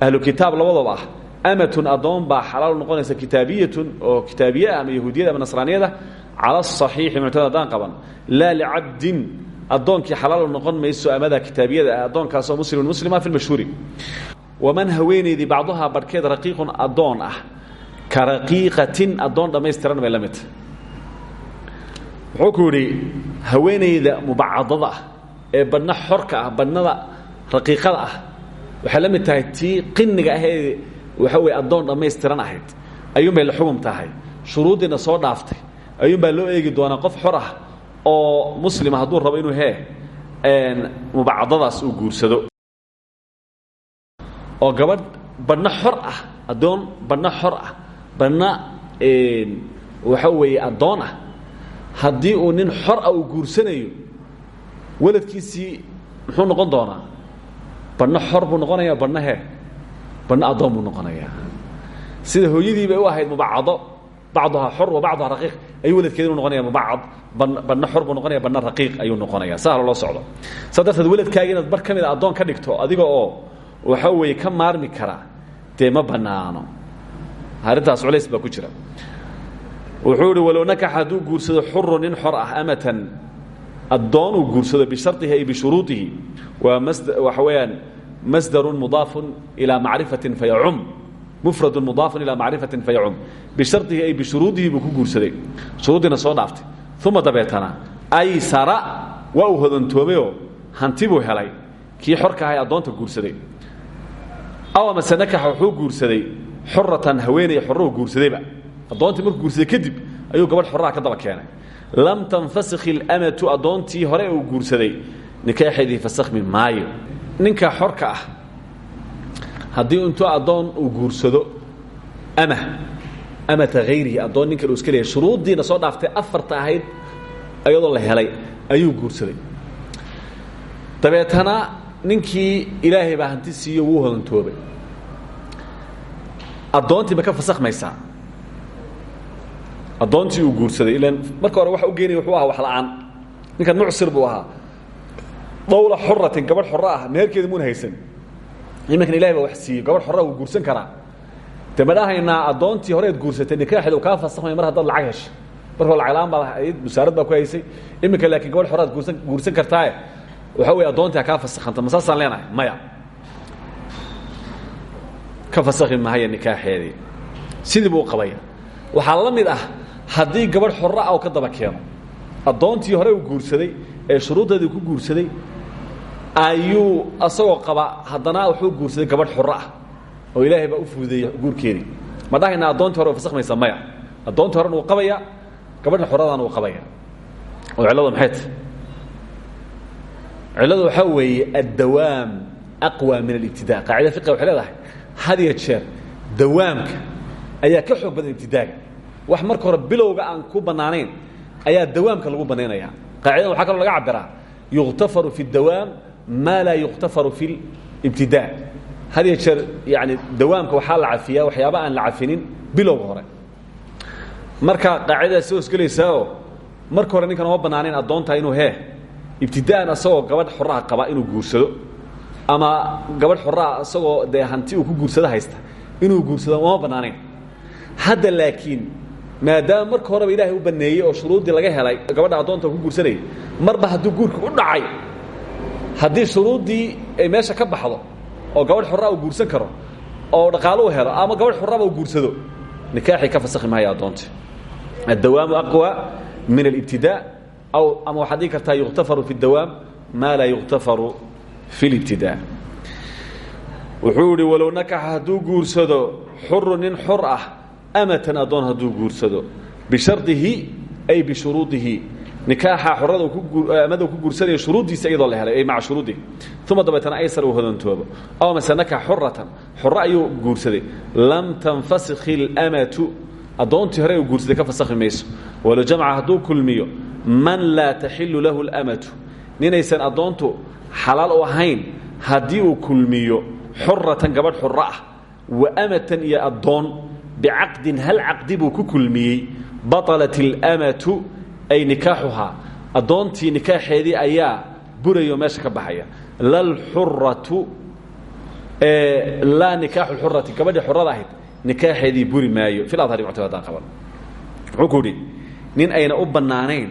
ahlu kitaab labadooba ah. Amatun addoon baa xalaal noqonaysa kitaabiyatun oo kitaabiye ah ama yahuudiyada ama nasraaniyada cala asaxiixi haddaan qaban. Laa licabdin addoonkii xalaal u noqon mayso amada kitaabiyada ah addoonkaasoo muslimun muslima fi lmashhuuri waman haweenaydii bacduhaa barhkeed raqiiqun addoon ah ka raqiiqatin addoon dhammaystiran bay la wuxuu ku yidhi haweenayda mubacadada ah ee badhna xorka ah badhnada raqiiqada ah waxay la tahay tii qiniga ahee waxa weye addoon dhammaystiran ahayd. Ayuunbay la xugum tahay. Shuruuddiina soo dhaaftay. Ayuunbaa loo eegi doonaa qof xor ah oo muslima hadduu rabo inuu hee mubacadadaas uu guursado. Oo gabadh badhna xor ah addoon badhna xor ah badhna waxa weeye addoon ah haddii uu nin xor ah uu guursanayo weladkiisii muxuu noqon doonaa? Badhna xor buu noqonaya badhna hee badhna addoon buu noqonayaa. Sida hooyadii bay u ahayd mubacado. Bacduhaa xor wa bacduhaa raqiiq. Ayuu weladkeeda inu noqonaya mubacad. Badhna xor buu noqonaya badhna raqiiq ayuu noqonaya saa loo socdo. Saa darteed weladkaaga inaad bar ka mida addoon ka dhigto adiga oo waxa weeye ka maarmi kara dee ma bannaano. Arrintaas culays baa ku jira wuxuu ihi walow nakax hadduu guursado xuru nin xor ah amatan addoon uu guursado bisharطihi ay bishuruuطihi waa waxa weeyaan masdarun mudaafun ilaa macrifatin fayacum mufradun mudaafun ilaa macrifatin fayacum bisharطihi ay bishuruudihi buu ku guursaday shuruuddiina soo dhaaftay uma dabeetana aysara waa uu hodantoomayoo hanti buu helay kii xorka ahay addoonta guursaday aw amase nakaxa wuxuu guursaday xuratan haweeney xorruhu guursadayba addoontii markuu guursaday kadib ayuu gabadh xorraha ka daba keenay. Lam tanfasikh ilamatu addoontii hore uu guursaday nikaaxeedii fasakhmi maayo. Ninka xorka ah haddii intuu addoon uu guursado ama amata hayrihi addoon nin uu iska shuruuddiina soo dhaaftay afarta ahayd iyadoo la helay ayuu guursaday. Dabeetana ninkii ilaahay baa siiyo wuu hodantoobay. Addoontii ma ka fasakhmaysaa addoontii uu guursaday ilan marka hore waxa u geenaya wuxuu ahaa wax la'aan. Ninkan mucsir buu ahaa. Dawla xuratin gabadh xorro ah meherkeeda muuna haysan. Iminkan ilahay baa wax siiyey gabadh xorraa wuu guursan karaa. De ma dhahaynaa addoontii horeed guursatay nikaaxeed uu kaa fasakhmaya mar haddaad lacag heshay markoo lacag la'aan baa ahayd busaarad baa ku haysay. Iminka laakiin gabadh xorraad guursan guursan kartaaye. Waxa weeye addoontii ha kaa fasakhanta ma saasaan leenahay? Maya. Ka fasakhi mahaya nikaaxeedii. Sidii buu qabaya waxaa la mid ah haddii gabadh xorro ah uu ka daba keeno addoontii hore uu guursaday ee shuruuddeedii ku guursaday ayuu asagoo qaba haddana wuxuu guursaday gabadh xorro ah oo ilaahay baa u fududeeya guurkeedii. Ma dhahaynaa addoontii hore u fasakhmaysa maya. Addoontii horena uu qabaya gabadha xorradana uu qabaya oo cilladu maxay tahay cilladu waxaa weeye addawaam aqwa min alibtidaa. Qaacida fiqiga waxay leedahay had iyo jeer dawaamka ayaa ka xoog badan ibtidaaga wax marka hore bilowga aan ku bannaanayn ayaa dawaamka lagu bannaynaya. Qaacidadan waxaa kaloo laga cabiraa yukhtafaru fi اdawaam maa laa yukhtafaru fi اlibtidaa had iyo jeer yani dawaamka waxaa la cafiyaa waxyaaba aan la cafinin bilowga hore. Marka qaacidadaas soo hosgelaysaao marka hore ninkan uma bannaanayn addoontaa inuu hee. Ibtidaan asagoo gabadh xoraha qaba inuu guursado. Ama gabadh xoraha isagoo dee hanti uu ku guursado haysta inuu guursado uma bannaanayn hadda laakiin maadaama marka horeba ilaahay u baneeyey oo shuruuddii laga helay gabadha addoonta ku guursanayay marba hadduu guurka u dhacay haddii shuruuddii ay meesha ka baxdo oo gabadh xorraa uu guursan karo oo dhaqaalo u helo ama gabadh xorraba uu guursado nikaaxii ka fasakhi mahaya addoonti. Addawaamu aqwa min alibtidaa aw ama waxaad dhihi kartaa yukhtafaru fi اdawaam maa laa yukhtafaru fi اlibtidaa wuxuu idhi walow nakaxa hadduu guursado xuru nin xor ah amatan addoon hadduu guursado bishardihi ay bishuruudihi. Nikaaxa xorada amada ku guursanaya shuruuddiisa iyadoo la helay ay maca shuruuddihi uma dabeetana aysar uu hodantoobo aw mase nakax xuratan xoro ayuu guursaday. Lam tanfasikh اlamatu addoontii hore uu guursaday ka fasakhi mayso. Walow jamca hadduu kulmiyo man laa taxilu lahu اlamatu ninaysan addoontu xalaal u ahayn haddii uu kulmiyo xuratan gabadh xuro ah wa amatan iyo addoon bicaqdin hal caqdi buu ku kulmiyey baطalat اlamatu ay nikaaxuhaa addoontii nikaaxeedii ayaa burayoo meesha ka baxaya lalxuratu laa nikaaxu xurati gabadhii xurada ahayd nikaaxeedii buri maayo fil adhari muctamad haddaan qaban wuxuu ku yidhi nin ayna u bannaanayn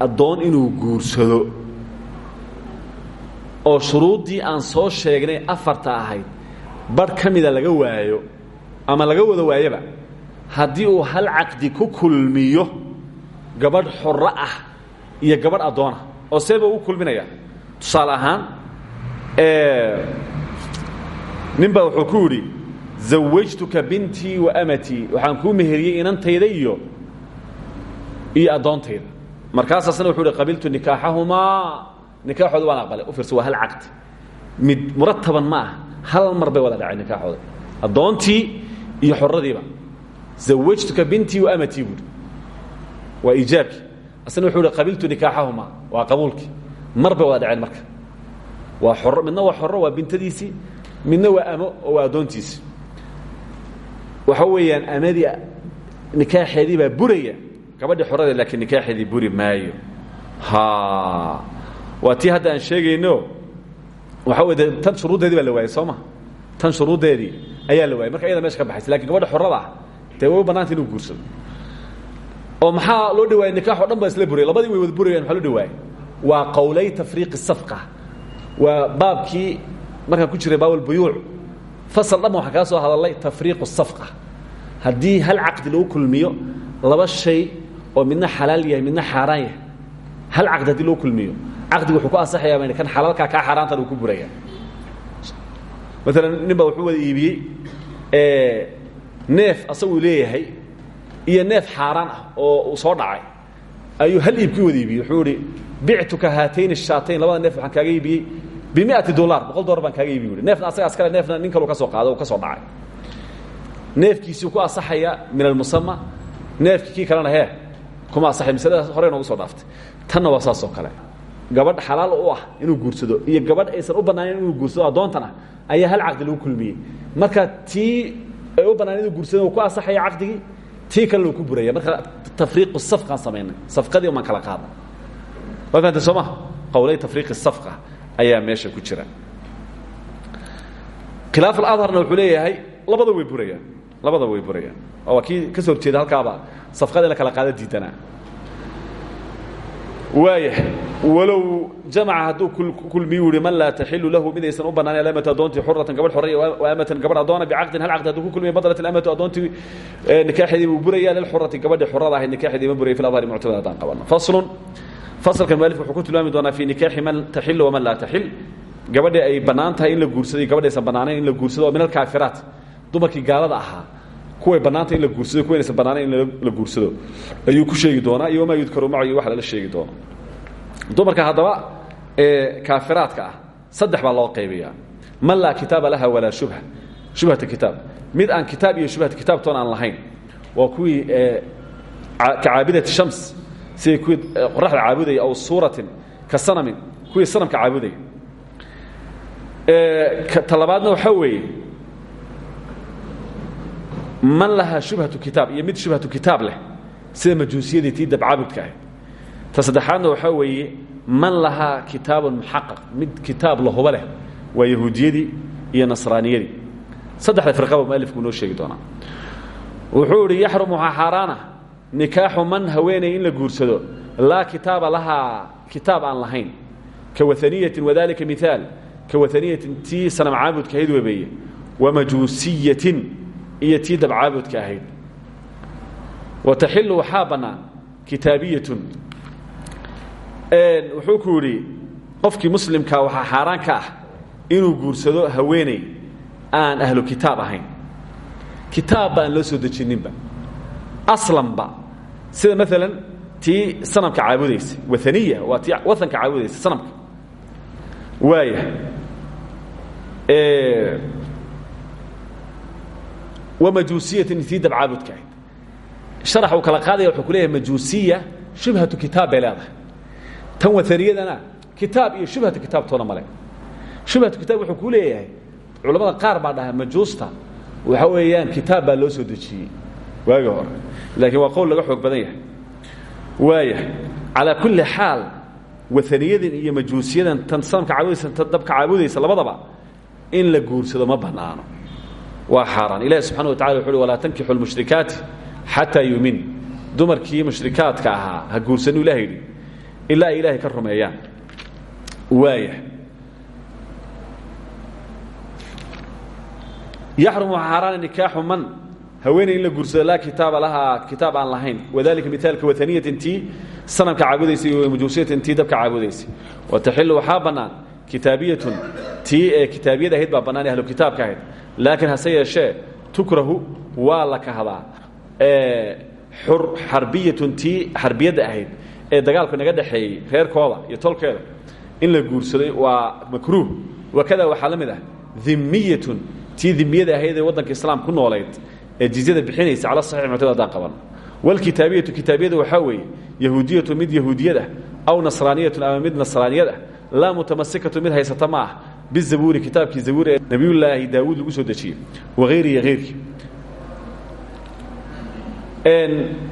addoon inuu guursado oo shuruuddii aan soo sheegnay afarta ahayd barh ka mida laga waayo ama laga wada waayaba haddii uu hal caqdi ku kulmiyo gabadh xoro ah iyo gabadh addoona oo seeba u kulminaya tusaale ahaan nin baa wuxuu ku yidhi zawajtuka bintii wa amatii waxaan kuu meheriyey inantayda iyo iyo addoontayda. Markaasaasna wuxuu hi qabiltu nikaaxahumaa nikaaxooda waan aqbalay u fiirso waa hal caqdi. Mid murataban ma ah hal mar bay wada dhaceen nikaaxooda. Addoontii iyo xoradiiba zawajtuka bintii wa amatii buuhi waa iijaabkii asna wuxuu hi qabiltu nikaaxahumaa waa qabuulkii mar bay wada dhaceen marka. Waa xoro midna waa xoro waa bintadiisii midna waa amo oo waa addoontiisi waxa weeyaan amadii nikaaxeedii baa buraya. Gabadhii xorada laakiin nikaaxeedii buri maayo. Ha waa tii hadda aan sheegayno waxa wey de tan shuruuddeedii baa la waayey soo ma? Tan shuruuddeedii ayaa la waayey marka iyada meesha ka baxaysa laakiin gabadha xorada ah dee way u banaanta inuu guursado oo maxaa loo dhawaayey nikaax o dhan baa isla buraya labadii way wada burayaan maxaa loo dhawaayey waa qowlay tafriiqi safqa. Waa baabkii markaan ku jiray baabulbuyuuc fasal dhanba waxaan kaa soo hadalnay tafriiqu safqa. Haddii hal caqdi lagu kulmiyo laba shay oo midna xalaal yahay midna xaaraan yahay. Hal caqdi haddii lagu kulmiyo caqdiga wuxuu ku ansaxayaa ban kan xalaalkaa kaa xaaraantan uu ku buraya maalan nin baa wuxuu wada iibiyey neef asaguu leeyahay iyo neef xaaraan ah oo uu soo dhacay ayuu hal iibkii wada iibiyey. Wuxuu ihi bictuka haatayn shaatayn labada neef waxaan kaaga iibiyey bimiati dolar boqol dolar baan kaaga iibi ui neefna asaga askale neefna nin kalu ka soo qaado ka soo dhacay. Neefkiisii ku asaxaya min almusama neefkii kii kalena hee kuma asaxay masaladaas horey noogu soo dhaaftay. Tanna waa saas oo kale gabadh xalaal u ah inuu guursado iyo gabadh aysan u bannaanen inuu guursado addoontan ah ayaa hal caqdi lagu kulmiyey. Marka tii ay u bannaanen inuu guursado uu ku asaxaya caqdigii tii kalena uu ku buraya. Marka tafriiqu safqaan samaynay safqadii umaan kala qaada waa fahamtay soo maha qowlay tafriiqi safqa ayaa meesha ku jira. Khilaaf aladharna wuxuu leeyahay labada way burayaan labada way burayaan. Waa kii ka soo horjeeda halkaaba safqada in la kala qaado diidanaa waaya walow jamaca hadduu kulmiyu yihi man laa taxilu lahu mid aysan u bannaanen alamatu addoontii xuratan gabadh xoraya amatan gabadh addoona bicaqdin hal caqdi hadduu ku kulmiya badlat alamatu addoontii nikaaxeedii buu buraya lilxurati gabadhii xurada ahayd nikaaxeedii ma buraya fi ladhari muctamad haddaan qabano faslun faslka mualifku wuxuu ku tilmaami doonaa fii nikaaxi man taxilu waman laa taxil gabadhii ay bannaan tahay in la guursado iyo gabadhi aysan bannaanayn in la guursado min alkaafiraat dumarkii gaalada ahaa kuway bannaantahay in la guursado kuwa inaysan bannaanayn in la guursado. Ayuu ku sheegi doonaa iyo wamaa yudkaru macu iyo wax lala sheegi doono. Dumarka haddaba ee kaafiraadka ah saddex baa loo qaybiyaa. Man laa kitaaba laha walaa shubha. Shubhata kitaab. Mid aan kitaab iyo shubhata kitaabtoon aan lahayn waa kuwii ka caabidati shams siday kuwii qoraxda caabudaya aw suuratin ka sanamin kuwii sanamka caabudaya. Talabaadna waxaa weeye man lahaa shubhatu kitaab iyo mid shubhatu kitaab leh sida majuusiyadii tii dabcaabudka ahayd. Ta saddexaadna waxaa weeye man lahaa kitaabun muxaqaq mid kitaab lahuba leh waa yahuudiyadii iyo nasraaniyadii. Saddexda firqaba mualifku noo sheegi doonaa. Wuxuu idhi yaxrumu xaaraana nikaaxu man haweenay in la guursado laa kitaaba lahaa kitaab aan lahayn. Ka waaniyatin wadalika miaal ka waaniyatin tii sanam caabudka ahayd webeeye. Wamajuusiyatin iyo tii dabcaabudka ahayd. Wa taxilu waxaa bannaan kitaabiyatun. Wuxuu ku yidhi qofkii muslimkaa waxaa xaaraan ka ah inuu guursado haweeney aan ahlu kitaab ahayn. Kitaabba aan loo soo dejininba aslanba sida maalan tii sanamka caabudaysa waaniya waa tii waanka caabudaysa sanamka. Waaya wamajuusiyatin tii dabcaabudka ahayd sharax uu kala qaadaya wuxuu ku leeyahay majuusiya shubhatu kitaab bay leedahay. Tan waaniyadana kitaab iyo shubhatu kitaab toona male shubhatu kitaab wuxuu ku leeyahay culamada qaar baa dhaha majuusta. Waxa weeyaan kitaab baa loo soo dejiyey. Waagi hore. Laakiin waa qowl laga xoog badan yahay. Waaya calaa kulli xaal waaniyadan iyo majuusiyadan tan sanamka caabudaysa tan dabka caabudaysa labadaba in la guursado ma banaano waa xaaraan. Ilahi subxana wa tacala wuxu uhi walaa tankixu lmushrikaati xataa yuumin dumarkii mushrikaadka ahaa ha guursanu ilaha yidhi ilaa ay ilaahay ka rumeeyaan. Waaya yaxrumu xaaraana nikaaxu man. Haweeney in la guursado laa kitaaba lahaa kitaab aan lahayn. Wadalika mithaalka waaniyatin tii sanamka caabudaysay iyo majuusiyatin tii dabka caabudaysay. Wataxilu waxaa bannaan kitaabiyatun tii ee kitaabiyada ahayd baa bannaan ahlu kitaabka ahayd laakiin hase yeeshee tukrahu waa la kahdaa xarbiyatun tii xarbiyadda ahayd ee dagaalku naga dhexeeyey reerkooda iyo tolkeeda in la guursaday waa makruuh. Wakada waxaa la mid ah dhimiyatun tii dimiyada ahayd ee waddanka islaam ku noolayd ee jizyada bixinaysa cala saxiix muctada haddaan qaban. Walkitaabiyatu kitaabiyada waxaa weeye yahuudiyatu mid yahuudiyad ah aw nasraaniyatun ama mid nasraaniyad ah laa mid haysata ma ah bizabuuri kitaabkii zabuur ee nebiyullaahi daawuud lagu soo dejiyey waayrihi hayrkii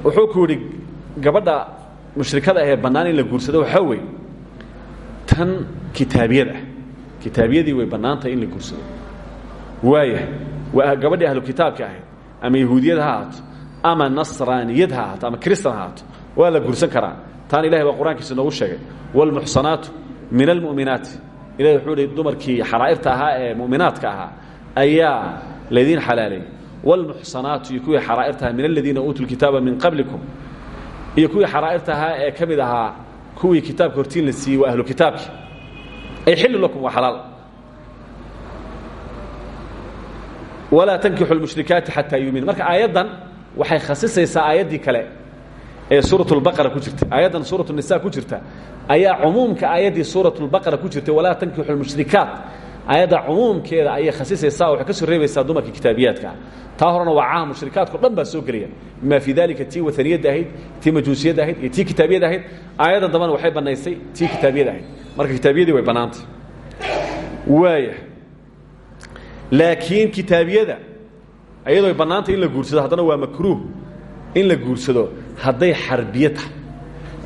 wuxuu ku yidhi gabadha mushrikada ahee bannaan in waxaa weeye tan kitaabiyad ah way bannaantahay in la guursado waaya waa gabadhii ahlu kitaabka ahayd ama yahuudiyad ha ama nasraaniyad ha ama kristan ha ahaato waa la guursan ilahay baa qur'aankiisa noogu sheegay wاlmuxsanaatu min almu'minaati ilahi wuxuu hi dumarkii xaraa'irta ahaa ee mu'minaadka ahaa ayaa laydiin xalaaleeyey wاlmuxsanaatu iyo kuwii xaraa'irta ahaa min aladiina uutuu lkitaaba min qablikum. Iyo kuwii xaraa'irta ahaa ee ka mid ahaa kuwii kitaabka hortiin la siiyey waa ahlu kitaabki. Ay xillu lakum waa xalaal. Walaa tankixu lmushrikaati xataa yuumin marka aayaddan waxay khasisaysaa aayaddii kale ee lbaqara ku jirta. Aayaddan suurat nisa ku jirta ayaa cumuumka aayaddii suurat lbaqara ku jirtay walaa tankixu lmushrikaat. Aayadda cumuumkeeda ayay khasisaysaa waxay ka soo reebaysaa dumarka kitaabiyaadka. Taa horena waa caam mushrikaadko dhan baa soo gelaya bima fii dalika tii waaniyadda ahayd tii majuusiyadda ahayd iyo tii kitaabiyada ahayd. Aayaddan dambana waxay bannaysay tii kitaabiyada ahayd. Marka kitaabiyadii way bannaantay. Waaya laakiin kitaabiyada ayadoo ay bannaantay in la guursado haddana waa makruuh in la guursado hadday xarbiye tahay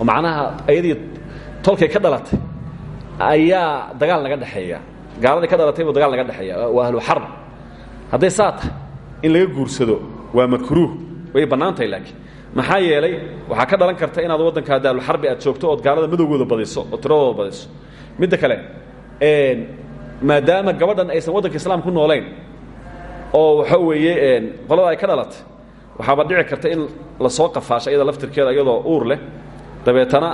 oo macnaha ayadii tolkay ka dhalatay ayaa dagaal naga dhexeeya. Gaaladay ka dhalatay buu dagaal naga dhexeeya. Waa ahlu xarb. Hadday saa tahay in laga guursado waa makruuh. Way bannaantahay laakiin. Maxaa yeelay waxaa ka dhalan karta inaad waddanka daarulxarbi aad joogto ood gaalada madowgooda badiso oo tiradooda badiso. Midda kale maadaama gabadhan aysan waddanka islaam ku noolayn oo waxa weeye qolada ay ka dhalatay waxaaba dhici karta in la soo qafaasho iyada laftirkeeda iyadoo uur leh. Dabeetana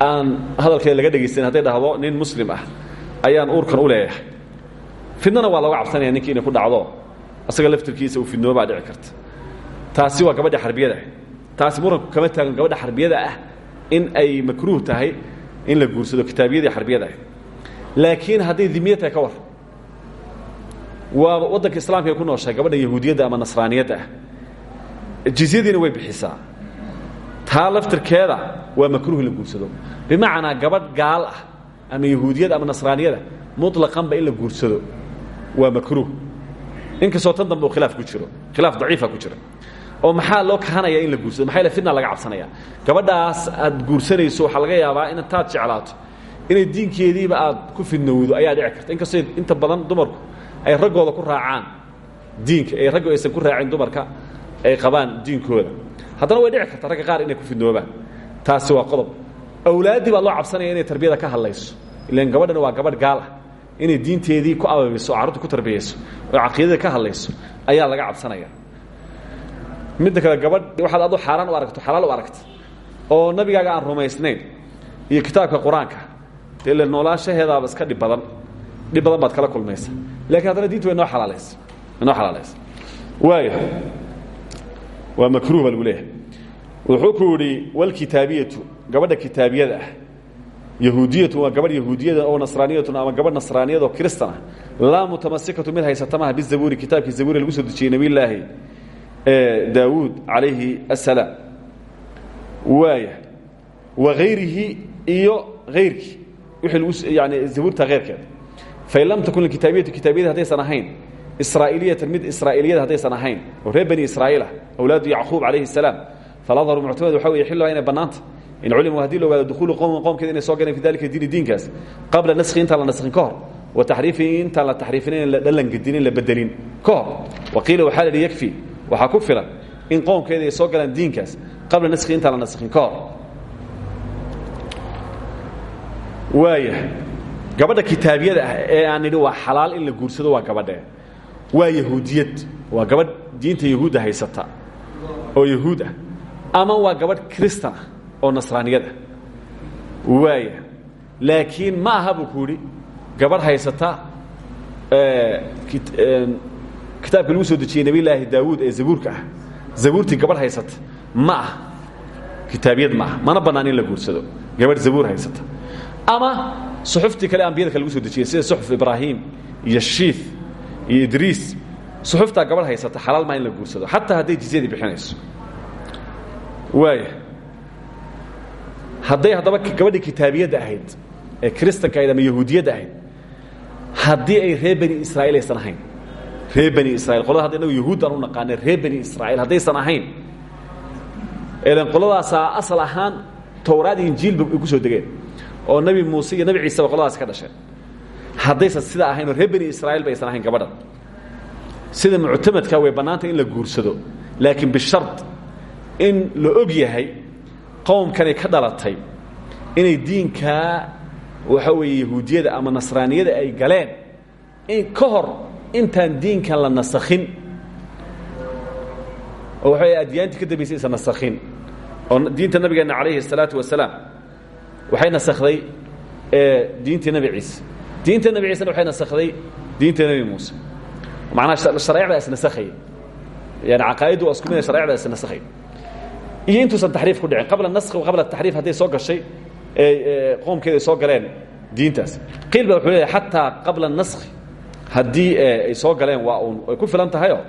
aan hadalkeeda laga dhegaysanin hadday dhahdo nin muslim ah ayaan uurkan u leeyahay. Fidnana waa looga cabsanaya ninkii inay ku dhacdo. Asaga laftirkiisa uu fidnoobaa dhici karta. Taasi waa gabadha xarbiyada ah. Taasi muranku kama taagan gabadha xarbiyada ah in ay makruuh tahay in la guursado kitaabiyadii xarbiyada ah. Laakiin hadday dimiya tahay ka war waa waddanka islaamka ay ku nooshahay gabadha yahuudiyadda ama nasraaniyadda ah jizyadiina way bixisaa. Taa laftirkeeda waa makruuh la guursado. Bimacnaa gabadh gaal ah ama yahuudiyada ama nasraaniyada muطlaqanba in la guursado waa makruuh. Inkastoo tan dambe uu khilaaf ku jiro khilaaf daciifa ku jira. Oo maxaa loo kahanaya in la guursado? Maxaa la fidna laga cabsanaya? Gabadhaas aad guursanayso waxaa laga yaabaa in intaad jeclaato inay diinkeediiba aad ku fidnowdo ayaa dhici karta. Inkastoo inta badan dumarku ay raggooda ku raacaan diinka ee raggu aysan ku raacin dumarka ay qabaan diinkooda. Haddana way dhici karta ragga qaar inay ku fidnoobaan. Taasi waa qodob. Awlaaddii baa loo inay tarbiyada ka hadlayso. Ilan gabadhan waa gabadh gaal ah. Inay diinteedii ku ababiso carruurta ku tarbiyayso oo caqiidada ka hadlayso ayaa laga cabsanaya. Midda kale gabadh waxaad adu xaaraan u aragto xalaal u aragta oo nabigaaga aan rumaysnayn iyo kitaabka qur'aanka ile noolaashaheedaaba iska dhib badan. Dhib badan baad kala kulmaysa lakiin haddana diintu way noo alaalaysa noo xalaalaysa waaya waa makruuh baa lagu wuxuu ku yidhi wlkitaabiyatu gabadha kitaabiyada ah. Yahuudiyatu waa gabadh oo nasraaniyatun ama gabadh nasraaniyad oo kristan ah laa mutamasikatu mid haysata maha bizabuuri kitaabkii lagu soo dejiyey nebiyllaahi daawuud calayhi asalaam waaya wa hayrihi iyo hayrkii lagu yani zabuurta heyrkeeda fain lam takun kitaabiyatu kitaabiyada haddaysan ahayn israa'iiliyatan mid israa'iiliyada haddaysan ahayn. Oo reer bani israa'iil ah awlaadu yacquub calayhi asalaam faladharu muctamad waxa wey xilluha inay bannaanta. In culimu haddii la ogaado dukhulu qowmin qowmkeeda inay soo galeen fi dalika diini diinkaas. Qabla naskhi intaan la naskhin ka hor. Wa taxriifihi intaan la taxriifinin la dhallangedinin la bedelin ka hor. Wa qiila waxaa la yidhi yakfi. Waxaa ku filan in qowmkeeda ay soo galaan diinkaas. Qabla naskhi intaan la naskhin ka hor. Waaya gabadha kitaabiyada ah ee aan nidhi waa xalaal in la guursado waa gabadhee waa yahuudiyad. Waa gabadh diinta yahuudda haysata oo yahuud ah ama waa gabadh kristan ah oo nasraaniyad ah. Waaya laakiin ma aha buu ku yidhi gabadh haysata kitaabka lagu soo dejiyey nebiyllaahi daawuud ee zabuurka ah. Zabuurtii gabadh haysata ma ah kitaabiyad ma ah mana bannaan in la guursado. Gabadh zabuur haysata. Ama suxuftii kale ambiyada kale lagu soo dejiyey sida suxuf ibraahim iyo shiif iyo idriis suxuftaa gabadh haysata xalaal maa in la guursado. Xataa hadday jizyadii bixinayso. Waaya hadday haddaba gabadhii kitaabiyadda ahayd ee kristanka ahayd ama yahuudiyadda ahayd haddii ay reer bani israa'iil aysan ahayn reer bani israiil qolada hadda inagu yahuud aan u naqaana reer bani israa'iil haddaysan ahayn elan qoladaasaa asal ahaan towraad injiilba ay ku soo degeen oo nebi muuse iyo nebi ciiseba qoladaasi ka dhasheen haddaysan sidaa ahayn oo reer bani israa'iil ba aysan ahayn gabadhan sida muctamadka way bannaanta in la guursado laakiin bishard in la og yahay qowmkanay ka dhalatay inay diinkaa waxa weeye yahuudiyada ama nasraaniyada ay galeen in ka hor intaan la nasakhin. Oo waxa wey adyaantii ka dambaysay isa nasakhin. Oo diinta nabigeenna calayhi الsalaatu wasalaam waxay nasakhday diintii nebi ciise diinta nebi ciisena waxay nasakhday diinta nebi muuse. Macnaa shareecdaa isnasakhaya yani caqaa'iddu waa isku mid sharecdaa isnasakhaya iyo intuusan taxriif ku dhicin. Qabla naskhi wa qabla taxriif hadday soo gashay qoomkeeda ay soo galeen diintaas. Qiil ba wuxuu leeyahay xataa qabla naskhi haddii ay soo galeen waa uun ay ku filan tahayoo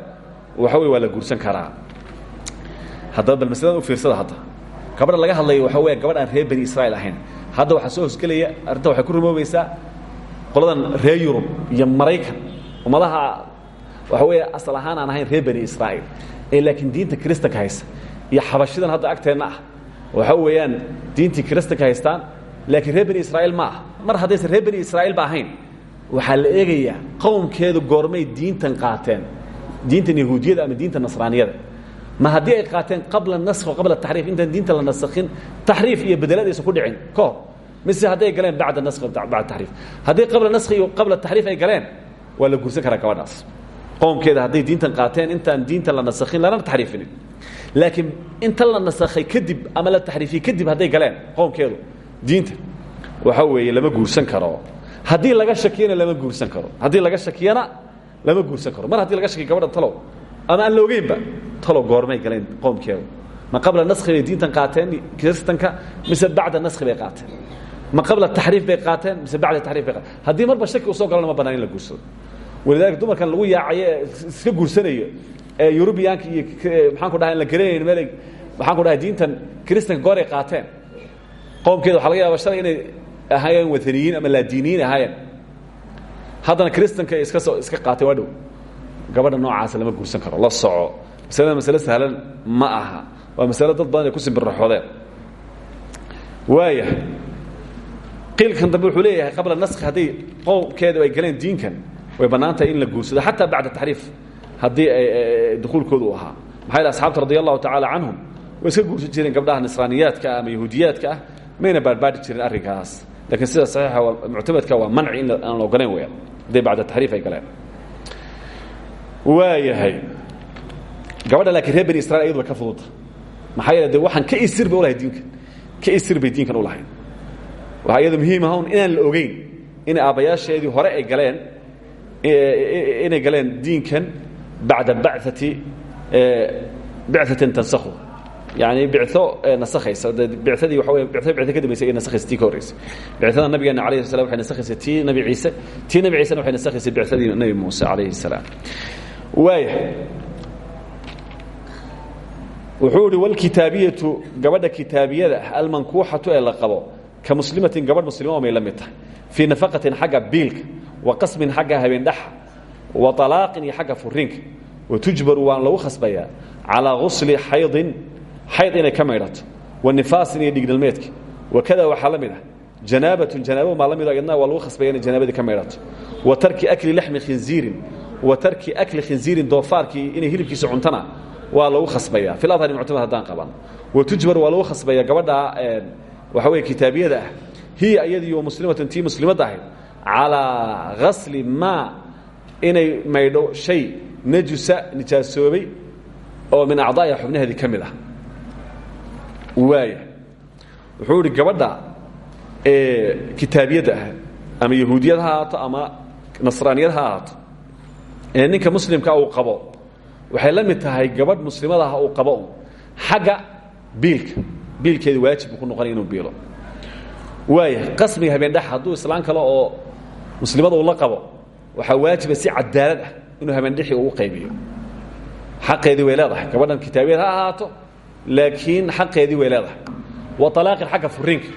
waxa wey waa la guursan karaa. Haddaba bal masladan u fiirsada hadda. Gabadha laga hadlayo waxa weya gabadh aan reer bani israa'iil ahayn. Hadda waxaa soo hosgelaya arrinta waxay ku rumoobaysaa qoladan reer yurub iyo maraykan. Ummadaha waxa weeye asal ahaan aan ahayn reer bani israa'iil. Ee laakiin diinta kristanka haysta. Iyo xabashidan hadda agteenna ah. Waxa weeyaan diintii kristanka haystaan laakiin reer bani israa'iil ma ah mar haddaysan reer bani israa'iil ba ahayn waxaa la eegayaa qowmkeedu goormay diintan qaateen. Diintan yahuudiyada ama diinta nasraaniyada. Ma haddii ay qaateen qabla naskh o qabla taxriif intaan diinta la nasakhin taxriif iyo bedelad aysan ku dhicin. Ka hor mise hadday galeen bacda naskh bacda taxriif. Haddii qabla naskhi iyo qabla taxriif ay galeen waa la guursan karaa gabadhaas. Qowmkeeda hadday diintan qaateen intaan diinta la nasakhin lana taxriifinin. Laakiin inta la nasakhay kadib ama la taxriifiyey kadib hadday galeen qowmkeedu diinta waxa weeye lama guursan karo. Haddii laga shakiyana lama guursan karo. Haddii laga shakiyana lama guursan karo. Mar haddii laga shakiyo gabadha talow. Ama aan la ogeynba talow goormay galeen qoomkeedu. Ma qabla naskhi bay diintan qaateen kristanka mise bacda naskhi bay qaateen ma qabla taxriif bay qaateen mise bacda taxriif bay qaateen. Haddii marba shaki uu soo galona ma banaan in la guursado. Walidaalika dumarkan lagu yaacayo ee iska guursanayo ee yurubiyaanka iyo maxaan ku dhaha in la garanayn meel maxaan ku dhahay diintan kristanka gooray qaateen. Qowmkeeda waxa laga yaaba shalay inay ahaayeen wataniyiin ama laadiiniyiin ahaayeen. Haddana kristanka iska soo iska qaatay waa dhow. Gabadha noocaasa lama guursan karo la soco. Masalada masale sahlan ma aha. Waa masalo dad badan ay ku simbirraxoodeen waaya qiilkan dambe wuxuu leeyahay qabla naskhi hadday qowmkeedu ay galeen diinkan way bannaan tahay in la guursado xataa bacda taxriif haddii dukuulkoodu u ahaa. Maxaa yidhi asxaabta radi allahu tacaala canhum way iska guursan jireen gabdhaha nisraaniyaadka ah ama yahuudiyaadka ah mayna baadhbaadhi jirin arrinkaas lakiin sida saxiixa muctamadka waa manci in aan la ogolayn weyaan hadday bacda taxriif ay galeen. Waayahay. Gabadha laakiin reer bani israil iyadu way ka fududa maxaa yeele de waxaan ka isir bay ulahay diinkan. Ka isir bay diinkan u lahayd waxaa iyada muhiim ahun inaan la ogeyn in aabbayaasheedii hore ay galeen inay galeen diinkan bacda bacati bicatin tansakhu. Yani bico nasakhaysa. Bicadii waa wey bicdo bicdo ka dambaysay ay nasakhaysa tii ka horreysay. Bicdada nabigeena alayhi salam waxay nasakhaysay tii nabi ciise. Tii nabi ciisena waxay nasakhaysay bicdadii nabi muuse calayhi salaam. Waaya wuxuu ihi wlkitaabiyatu gabadha kitaabiyada ah almankuuxatu ee la qabo ka muslimatin gabadh muslima may la mid tahay. Fii nafaqatin xagga biilka wa qasmin xagga habeendhaxa wa alaaqin iyo xagga furiinka wa tujbaru waan lagu khasbayaa calaa gusli xaydin xayd inay ka maydhato wa nifaasin iyo dhignalmeedka wakada waxaa la mid ah janaabatun janaabo maa la mido iyadna waa lagu khasbaya inay janaabadii ka maydhato. Wa tarki akli laxmi khinziirin wa tarki akli khinziirin doofaarkii inay hilibkiisa cuntana waa lagu khasbaya fi adhari muctamad haddaan qaban. Wa tujbar waa lagu khasbaya gabadha waxa wey kitaabiyada ah. Hiya iyadiiyo muslimatun tii muslimadda ahayd. Calaa gasli inay maydho shay najusa nijaasoobay oo min acdaaiha xubnaheedii ka ah. Waaya. Wuxuu gabadha kitaabiyadda ah ama yahuudiyad ha ama nasraaniyad ha ee ninka muslimka uu qabo waxay la mid tahay gabadh muslimadaha uu qabo xagga biilka biilkeeda waajib ku noqonaya inuu biilo waaya qasmiga habeendhax hadduu islaan kale oo muslimada uu la qabo waxaa waajiba si cadaalad ah inuu habeendhaxii uu qaybiyo. Xaqeedii way leedahay. Gabadhan kitaabiyad ha ahaato laakiin xaqeedii way leedahay. Wa alaaqin xagga furiinka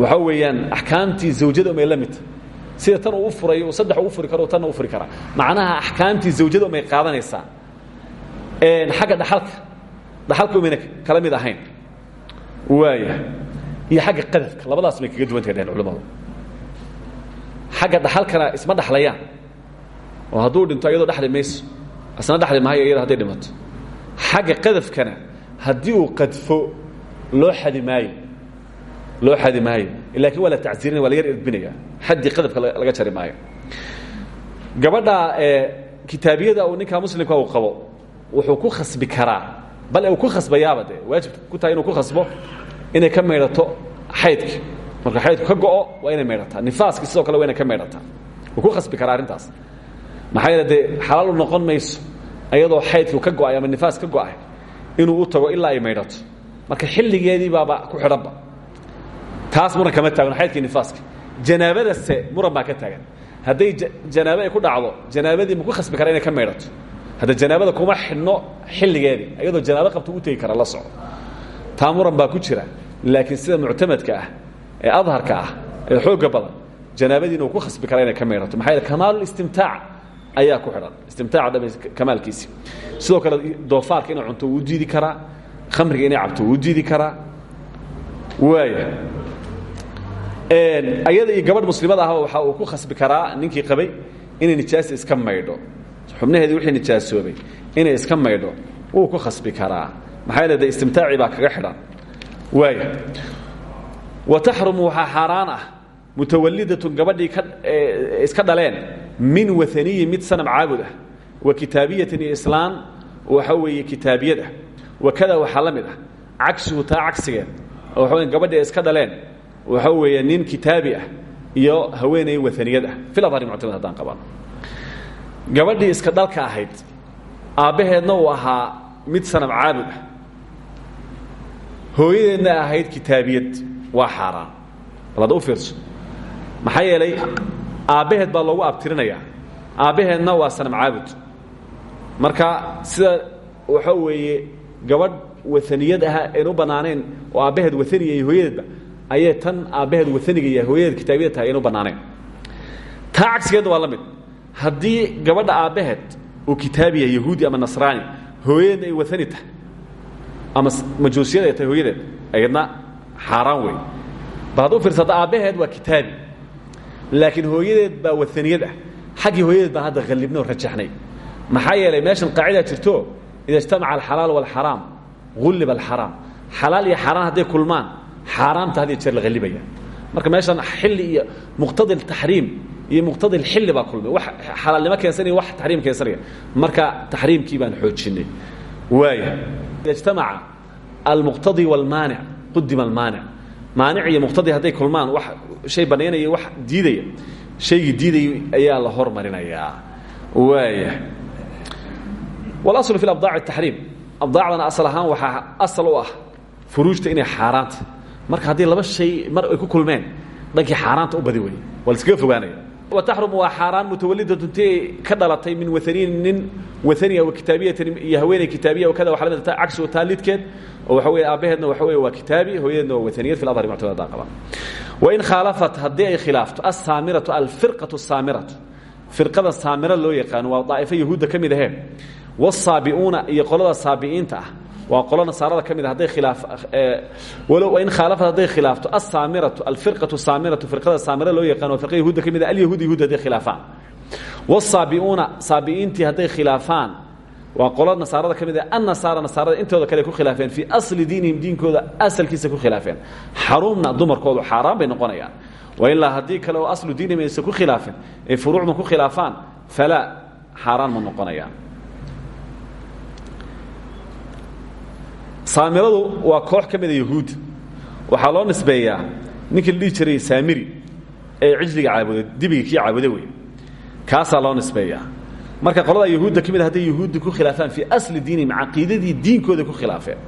waxa weeyaan axkaamtii zawjada umay la midta sida tan uu u furay uu saddex ugu furi karo tanna u furi karaa macnaha axkaamtii zawjada umay qaadanaysaa xagga dhaxalka. Dhaxalka umayna kala mid ahayn waaya iyo xagga qadafka labadaas bay kaga duwantay dheheen culimmadu. Xagga dhaxalkana isma dhaxlayaan. Oo hadduu dhinto iyadoo dhexli mayso. Asna dhexli maayo iyada hadday dhimato. Xagga qadafkana haddii uu qadfo loo xadi maayo. Loo xadi maayo. Laakiin waa la tacsiirinaya waa la yar edbinaya xaddii qadafka laga jari maayo. Gabadha kitaabiyada uu ninkaa muslimka uu qabo wuxuu ku khasbi karaa bal uu ku khasbayaaba dee waajib ku tahay inuu ku khasbo? Inay ka maydhato xaydka marka xaydku ka go'o waa inay maydhataa nifaaski sidoo kale waa inay ka maydhataa wuu ku khasbi karaa arrintaas. Maxaa yeele dee xalaal u noqon mayso ayadoo xaydku ka go'ay ama nifaas ka go'ay inuu u tago ilaa ay maydhato marka xilligeedii baaba ku xidhanba taas muran kama taagno xaydkii nifaaska janaabadase muran baa ka taagan. Hadday janaabo ay ku dhacdo janaabadii maku khasbi kara inay ka maydhato hadda janaabada kuma xidhno xilligeedii iyadoo janaabo qabta u tegi kara la soco taa baa ku jira laakiin sida muctamadka ah ee adharka ah ee xoogga badan janaabadiina uu ku khasbi kara inay ka maydhato maxaa kamaalulistimtaac ayaa ku xidhan istimtaaca dhab kamaalkiisi. Sidoo kale doofaarka inay cunto wuu diidi karaa khamriga inay cabto wuu diidi karaa. Waaya ayada iyo gabadh muslimada ahba waxa uu ku khasbi karaa ninkii qabay inay nijaasa iska maydho xubnaheedii wixii nijaasoobay inay iska maydho wuu ku khasbi karaa. Maxaa yeele de istimtaaci baa kaga xidhan. Waaya wa taxrumu waxaa xaaraan ah mutawalidatun gabadhii ka iska dhaleen min waaniyin mid sanam caabud ah wa kitaabiyatin iyo islaan waxa weeye kitaabiyad ah. Wakada waxaa la mid ah cagsuhu taa cagsigeed oo waxa wey gabadhii ay iska dhaleen waxa weeye nin kitaabi ah iyo haweeney waaniyad ah. Filadari muctamad haddaan qabano gabadhii iska dhalka ahayd aabbaheedna uu ahaa mid sanam caabud ah. Hooyadeedna ahayd kitaabiyad. Waa xaaraan. Bal hadda u fiirso. Maxaa yeelay aabbaheed baa loogu abtirinayaa. Aabbaheedna waa sanam caabud marka sida waxa weeye gabadh waaniyad aha ayn u bannaanayn oo aabbaheed waaniya iyo hooyadeedba ayay tan aabbaheed waaniga iyo hooyadeed kitaabiyad tahay ayn u bannaanayn taa cagsigeedna waa la mid haddii gabadha aabbaheed uu kitaabiya yahuudi ama nasraani hooyadeedna ay waani tahay ama majuusiyad ay tahay hooyadeed ayadna xaaraan wey bal hadduu fiirsada aabbaheed waa kitaabi laakiin hooyadeed baa waaniyad ah. Xaggii hooyadeed baan hadda hallibnay oo rajaxnay. Maxaa yeelay meeshan qaacidaa jirto ida ijtamaca alxalaal waalxaraam ulliba alxaraam xalaal iyo xaaraan hadday kulmaan xaaraamta had iyo jeer la hallibaya marka meeshan xilli iyo muqtadi taxriim iyo muqtadi xilli baa kulmay. Wax xalaalnimo keensanaya wax taxriim keensanaya marka taxriimkii baan xoojinay. Waaya ijtamaca almuqtadi walmaanic qudima almaanic maanic iyo muqtadi hadday kulmaan wax shay bannaynaya wax diidaya. Shaygii diidayay ayaa la hormarinayaa. Waaya walaslu fi labdaaci taxriim. Abdaacdana asal ahaan waxaa asal u ah furuujta inay xaaraanta. Marka haddii laba shay mar ay ku kulmeen dhankii xaaraanta u badi wey waa la iskaga fogaanaya wataxrumu waa xaaraan mutawalidatun ti ka dhalatay min waaniin nin wa kitaabiyatin iyo haweeney kitaabiya kada waa la mid ta cagsigo taa lidkeed oo waxa wey aabbaheedna waxa wey waa kitaabi hooyadeedna waa waaniyad fi adhari muctamad haddaan qabaan wain khaalafat haddii ay khilaafto asaamiratu alfirqatu saamiratu. Firqada saamira loo yaqaano waa daa'ifo yahuudda ka mid ahee. Wasaabi'uuna iyo qolada saabi'iinta ah waa qolo nasaarada ka mid a hadday khilaaf walow in khaalafat hadday khilaafto. Asaamiratu alfirqatu saamiratu firqada saamira loo yaqaan waa firqa yahuudda ka mid ah alyahuud yahuud hadday khilaafaan. Wasaabi'uuna saabi'iintii hadday khilaafaan waa qolo nasaarada ka mid ah. Annasaara nasaarada intooda kale ku khilaafeen fii asli diinihim diinkooda asalkiisa ku khilaafeen. Xaruumna dumarkoodu xaaraan bay noqonayaan. Wailaa haddii kale oo aslu diinihim aysan ku khilaafin ay furuucdan ku khilaafaan falaa xaaraan ma noqonayaan saamiradu waa koox ka mida yahuud waxaa loo nisbeeyaa ninkii la jiray saamiri ee cijliga caabuda dibiga kii caabuda wey kaasaa loo nisbeeyaa marka qolada yahuudda ka mid hadday yahuudda ku khilaafaan fii asli diinihim caqiidadii diinkooda ku khilaafeen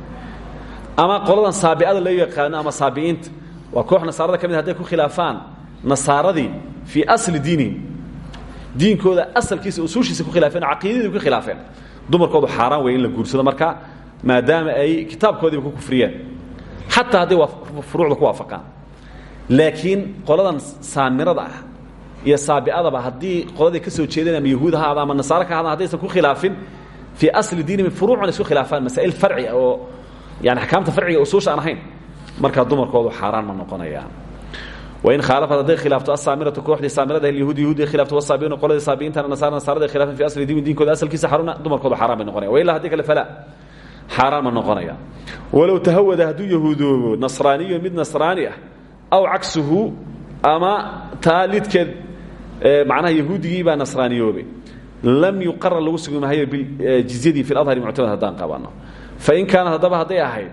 ama qoladan saabi'ada loo yaqaano ama saabi'iinta waa koox nasaarada ka mid hadday ku khilaafaan nasaaradii fii asli diinihim diinkooda asalkiisa usuushiisa ku khilaafeen caqiidadii ku khilaafeen. Dumarkoodu xaaraan wey in la guursado marka maadaama ay kitaabkoodiiba ku kufriyeen. Xataa hadday furuucda ku waafaqaan. Laakiin qoladan saamirada ah iyo saabi'adaba haddii qoladii ka soo jeedeen ama yahuud ha ahaada ama nasaare ka ahaadaan haddaysan ku khilaafin fii asli diinihim furuucuna isku khilaafaan masaa'il farci oo yani axkaamta farciga usuusha aan ahayn. Markaa dumarkoodu xaaraan ma noqonayaan. Wain khaalafat hadday khilaafto asaamiratu kooxdii saamirada yahuud yahuud khilaafto wasaabiina qoladii saabiintana nasaara nasaarada khilaafan fi asli diin diinkooda asalkiisa xaruna dumarkoodu xaaraan bay noqonayan wa ilaa haddii kale falaa xaaraan ma noqonaya. Walow tahawada hadduu yahuudoobo nasraaniyo mid nasraani ah aw cagsuhu ama taa lidkeed macnaha yahuudigii baa nasraaniyoobay lam yuqarar lagu sugi mahayo jizyadii fi adhari muctamad haddaan qabano fain kaanat haddaba hadday ahayd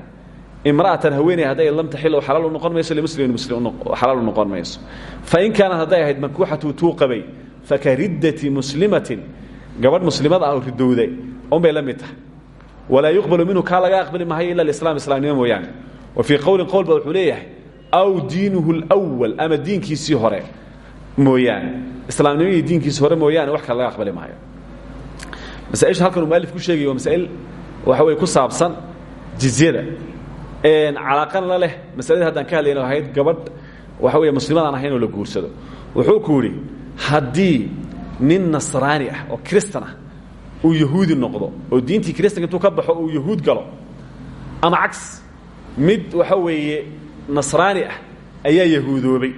imra'atan haweeney hadday lam taxilo xalaal noqon mayso limuslimin muslim xalaal noqon mayso. Fain kaanat hadday ahayd mankuuxatu tuu qabay faka riddati muslimatin gabadh muslimad ah ridowday unbay la walaa yuqbalu minhu kaa laga aqbali mahayo ila islam islaamnimo mooyaane wa fii qowlin qowl ba wuxuu leeyahay aw diinuhu lwal ama diinkiisii hore mooyaane islaamnimo iyo diinkiisi hore mooyaane wax kale laga aqbali maayo masaaisha halkan uu mualif ku sheegay waa masaa'il waxa weye ku saabsan jizyada calaaqana la leh masaladii haddaan ka hadlayno ahayd gabadh waxa weeye muslimad aan ahayn oo la guursado wuxuu ku yidhi haddii nin nasraani ah oo kristan ah uu yahuudi noqdo oo diintii kristanka intuu ka baxo uu yahuud galo. Ama cags mid waxa weeye nasraani ah ayaa yahuudoobay.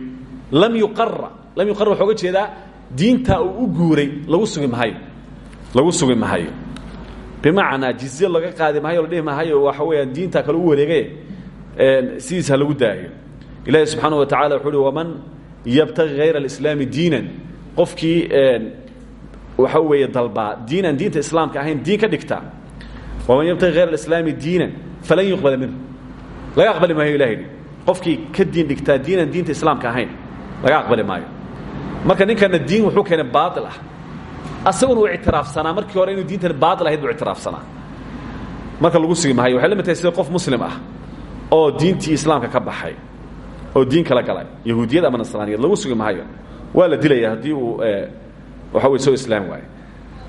Lam yuqara lam yuqara waxaa oga jeedaa uu u guuray lagu sugi mahayo lagu sugi mahayo bimacnaa jizye laga qaadi mahayo la dhihi mahayo waxa weeyaan diintaa kale u wareegay sidiis ha lagu daayo. Ilaahi subxaanaه wa tacala wuxuu uhi waman yabtagi hayra alislaami diinan? Qofkii waxa weeye dalbaa diin aan diinta islaamka ahayn diin ka dhigtaa waman yabtagi hayra alislaami diinan falan yuqbala minhu. Laga aqbali maayo ilahay qofkii ka diin dhigtaa diin aan diinta islaamka ahayn laga aqbali maayo. Marka ninkana diin wuxuu keenay baail ah. Asaguna uu ictiraafsanaa. Markii hore inuu diintan baail ahayd buu ictiraafsanaa. Marka lagu sugi maayo waxay la mid tahay sida qof muslim ah oo diintii islaamka ka baxay oo diin kala galay. Yahuudiyad ama nasraaniyad lagu sugi maayo. Waa la dilaya haddii uu waxa wey soo islaam waayo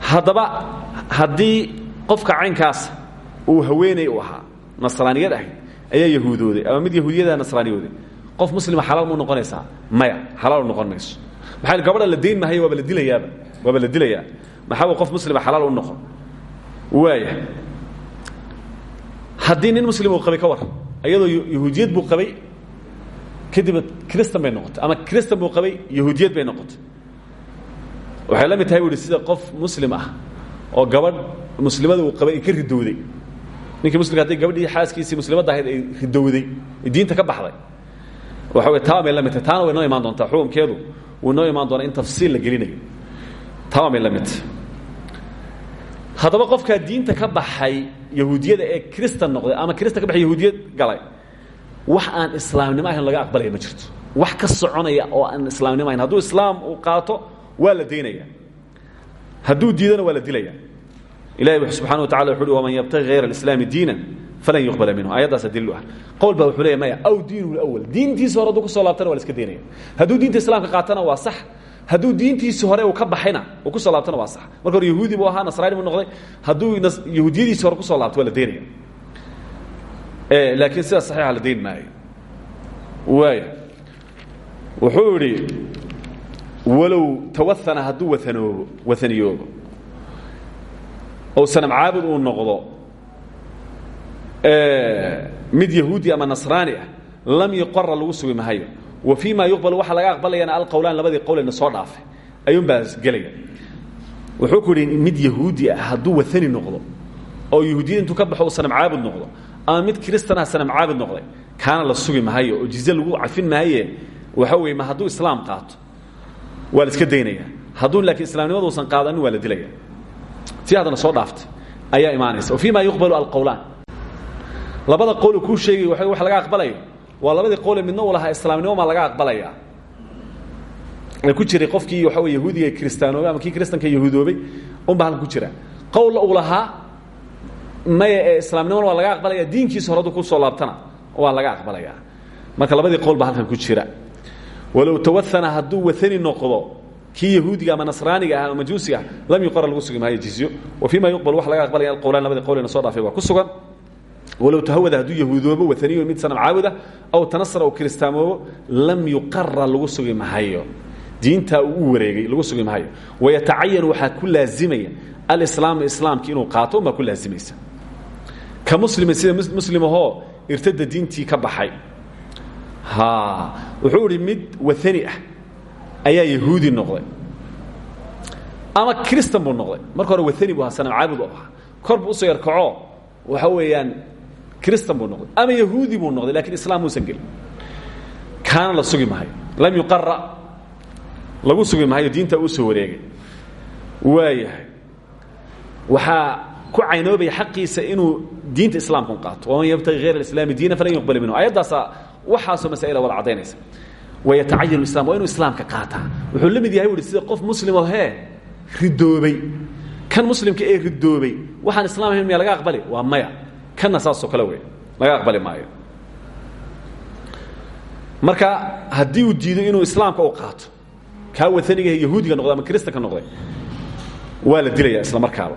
haddaba haddii qofka caynkaas uu haweeney u ahaa nasraaniyad ahayd ayaa yahuudooday ama mid yahuudiyada nasraaniyooday qof muslima xalaal mu noqonaysaa? Maya xalaal noqon mayso maxaa gabadha la dayn mahayo waaba la dilayaaba waaba la dilayaa. Maxaa qof muslima xalaal u noqon? Waaya haddii nin muslim uu qabay ka war iyadoo yahuudiyad buu qabay kadibna cristan bay noqotay ama cristan buu qabay yahuudiyad bay noqotay waxay la mid tahay bu sida qof muslim ah oo gabadh muslimada uu qabay ay ka ridowday ninkii muslimka hadday gabadhii xaaskiisii muslimadda ahayd ay ridowday diinta ka baxday. Waxa wey taa la mid tahay. Taana way noo xukunkeedu wuu noo imaan in tafsiil la gelinayo. Bay la mid tahay. Haddaba diinta ka baxay yahuudiyada ee cristan noqday ama cristan ka baxay yahuudiyad galay wax aan islaamnimo ahayn laga aqbalaya ma jirto. Wax ka soconaya oo aan islaamnimo ahayn. Hadduu islaam uu qaato waa la daynaya hadduu diidana waa la dilaya. Ilahi subxana wa tacala wuxu uhi waman yabtagi hayra alislaami diinan falan yuqbala minhu. Aayaddaasa dalilu ah. Qowl baa wuxuu leeya maya aw diinu lawal diintiisa hore hadduu ku soo laabtana waa la iska daynaya hadduu diinta islaamka qaatana waa sax. Hadduu diintiisi hore uu ka baxayna uu ku soo laabtana waa sax. Marka hore yahuudi buu ahaa nasraani buu noqday. Hadduu yahuudiyadiisi hore ku soo laabto waa la daynaya laakiin sidaas saxiixa la dayn maayo. Waaya wuxuu idhi walow tawaana hadduu waanoobo waaniyoobo oo sanam caabud uu noqdo mid yahuudi ama nasraani ah lam yuqara lagu sugi mahayo. Wa fii ma yuqbal waxaa laga aqbalayana alqowlaan labadii qowlena soo dhaafay. Ayuunbaa gelaya. Wuxuu ku yidhi mid yahuudi ah hadduu waani noqdo oo yahuudiyada intuu ka baxo uu sanam caabud noqdo ama mid kristanaha sanam caabud noqday kaana la sugi mahayo oo jize lagu cafin maaye waxa weye ma hadduu islaam qaato waa la iska daynaya. Hadduu laakiin islaamnimadu usan qaadanin waa la dilaya. Tii haddana soo dhaaftay ayaa imaanaysa. Wa fii ma yuqbalu alqowlaan labada qowle kuu sheegay wax laga aqbalayo. Waa labadii qowle midna uu lahaa islaamnimo maa laga aqbalaya. Ee ku jiray qofkii waxa wey yahuudiga kristaanoobay ama kii kristanka yahuudoobay unba halkan ku jira. Qowlla uu lahaa maya ee islaamnimona waa laga aqbalaya diinkiisa hore hadduu ku soo laabtana waa laga aqbalaya. Marka labadii qowl baa halkan ku jira walow tawaana hadduu waani noqdo kii yahuudiga ama nasraaniga ah ama majuusiga ah lam yuqara lagu sugi maayo jizyo wa fii ma yuqbal waxa laga aqbalaya alqowlaan labadii qowlena soo dhaafay waa ku sugan. Walow tahawada hadduu yahuudoobo waaniyo mid sanam caabuda aw tanasara u kiristaamoobo lam yuqara lagu sugi mahayo diintaa uu u wareegay lagu sugi mahayo wayatacayan waxaa ku laazimaya alislaamu islaamki inuu qaato unbaa ku laazimaysa ka muslimin sida muslimahoo irtada diintii ka baxay wuxuu idhi mid waani ah ayaa yahuudi noqday ama kristan buu noqday. Marka hore waani bu ahaa sanam caabud u ahaa. Kor buu u soo yarkaco waxa weeyaan kristan buu noqday ama yahuudi buu noqday laakiin islaam muusan gelin. Kaana la sugi mahayo lam yuqara lagu sugi mahayo diinta uu soo wareegay. Waayahay waxaa ku caynoobaya xaqiisa inuu diinta islaamku qaato. Waman yabtagi hayr alislaami diina falan yuqbala minhu. Ayaddaasaa waxaasoo masaa'ila wada caddaynaysa. Wayatacayan islam waa inuu islaamka qaataa. Wuxuu la mid yahay uhi sida qof muslimoo hee ridoobay. Kan muslimka ee ridoobay waxaan islam ahayn miya laga aqbali? Waa maya. Kanna saasoo kale wey laga aqbali maayo. Marka haddii uu diido inuu islaamka u qaato kaa waaniga yahuudiga noqday ama kristanka noqday waa la dilaya isla markaaba.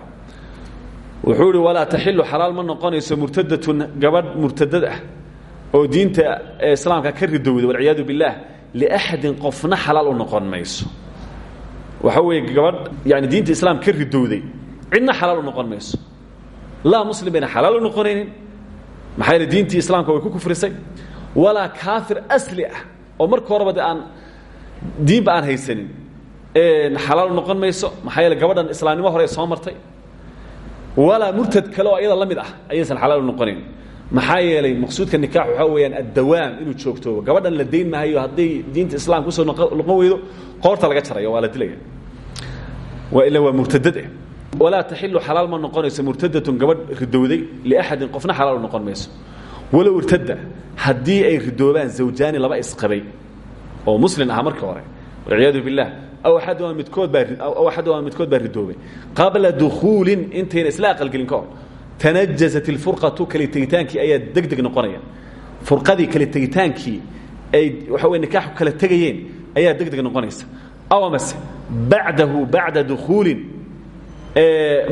Wuxuu ihi walaa taxilu xalaal ma noqonayso murtadatun gabadh murtadad ah oo diinta islaamka ka ridowday walciyaadu biاllah liaxadin qofna xalaal u noqon mayso. Waxa weeye gabadh yani diinta islaam ka ridowday cidna xalaal u noqon mayso. Laa muslim bayna xalaal u noqonaynin maxaa yeele diintii islaamka way ku kufrisay. Walaa kaafir asli ah oo marka horeba de aan diinba aan haysanin xalaal u noqon mayso maxaa yeele gabadhan islaamnimo hore soo martay. Walaa murtad kale oo iyada la mid ah ayaysan xalaal u noqonayn maxaa yeelay maqsuudka nikaax waxaa weeyaan addawaam inuu joogtoobo. Gabadhan la dayn maayo hadday diinta islaamka u soo noqon weydo qoorta laga jarayo waa la dilaya. Waa ila waa murtadad eh. Walaa taxilu xalaal ma noqonayso murtadatun gabadh ridowday liaxadin qofna xalaal u noqon mayso. Walow irtada haddii ay ridoobaan zawjaani laba isqabay oo muslin aha markii hore walciyaadu biاllah aw axadumaa midkood baa aw axadumaa midkood baa ridoobay qabla dukhuulin intayna isla aqalgelin ka hor tanajasat ilfurqatu kali tegitaankii ayaa deg deg noqonaya. Furqadii kali tegitaankii ay waxa wey nikaaxu kala tegayeen ayaa deg deg noqonaysa. Aw amase bacdahu bacda dukhuulin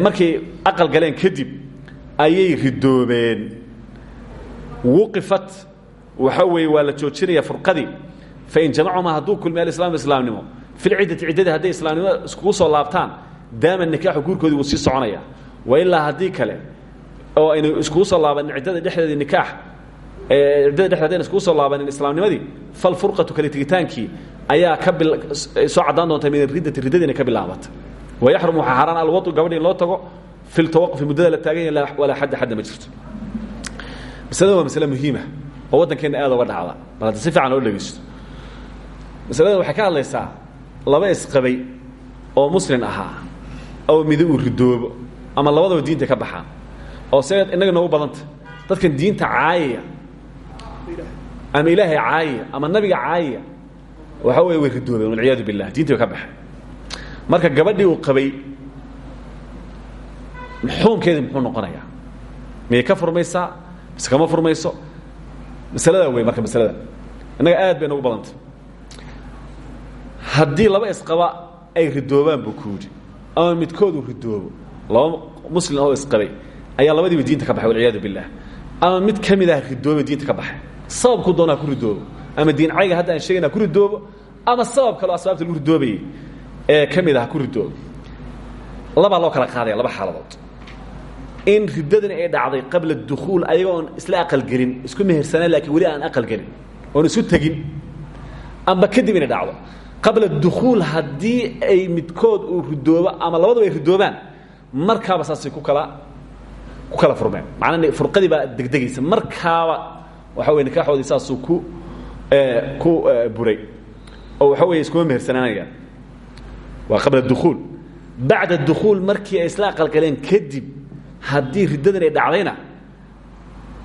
markay aqal galeen kadib ayay ridoobeen. Wuqifat waxa weeye waa la joojinaya furqadii. Fain jamacuma hadduu kulmi alislaam islaamnimo. Fi lciddati ciddadii hadday islaamnimo iskugu soo laabtaan daama nikaaxu guurkoodii wuu sii soconaya. Wailaa haddii kale oo aynu iskugu soo laabanin ciddada dhexdeedii nikaax ciddada dhexdeed ayna iskugu soo laabanin islaamnimadii falfurqatu kale tegitaankii ayaa ka soo caddaan doonta min riddati riddadiina ka bilaabata. Wayaxrum waxaa xaaraan alwadu gabadhi in loo tago fi ltawaqufi muddada la taagan yahay walaa xadda xadda ma jirto. Masalada waa masale muhiima oo waddankeenna aad oga dhacda bal hadda si fiican loo dhegeysto masalada waxay ka hadlaysaa laba isqabay oo muslin ahaa oo midi uu ridoobo ama labadaba diinta ka baxaan oo se innaga noogu badanta. Dadkan diinta caayaya ama ilaahay caayaya ama nabiga caayaya waxa weeye way ridoobeen walciyaadu billah diintii ba ka baxay marka gabadhii uu qabay xukunkeedii muxuu noqonayaa? Miyay ka furmaysaa? Mise kama furmayso? Masaladaa wey marka masalada. Innaga aad bay nagu badantay. Haddii laba isqaba ay ridoobaan buu ku yidhi ama midkoodu ridoobo laba muslim oo isqabay ayaa labadiiba diinta ka baxay walciyaadu billah. Ama mid ka ah ridoobe diinta ka baxay. Sababku doona ha ku ridoobo. Ama diin cayga hadda aan sheegayna ku ridoobo. Ama sabab kaleo asbaabta lagu ridoobayay ee ka ah ku ridoobo. Labaa loo kala qaadaya laba xaaladood. In riddadani ay dhacday qabla dukhuul ayaga oon isla aqalgelin isku mehersanaan laakiin weli aan aqalgelin oon isu tegin amba kadib inay dhacdo. Qabla dukhuul haddii ay midkood uu ridoobo ama labadaba ay ridoobaan markaaba saasay ku kala ku kala furmeen. Macnaa furqadii baa degdegaysa. Markaaba waxa wey nikaaxoodii saasuu ku ku buray. Oo waxa weeye iskuma mehersanaanayaan waa qabla dukhuul bacda dukhuul markii ay isla aqalgaleen kadib haddii riddadan ay dhacdayna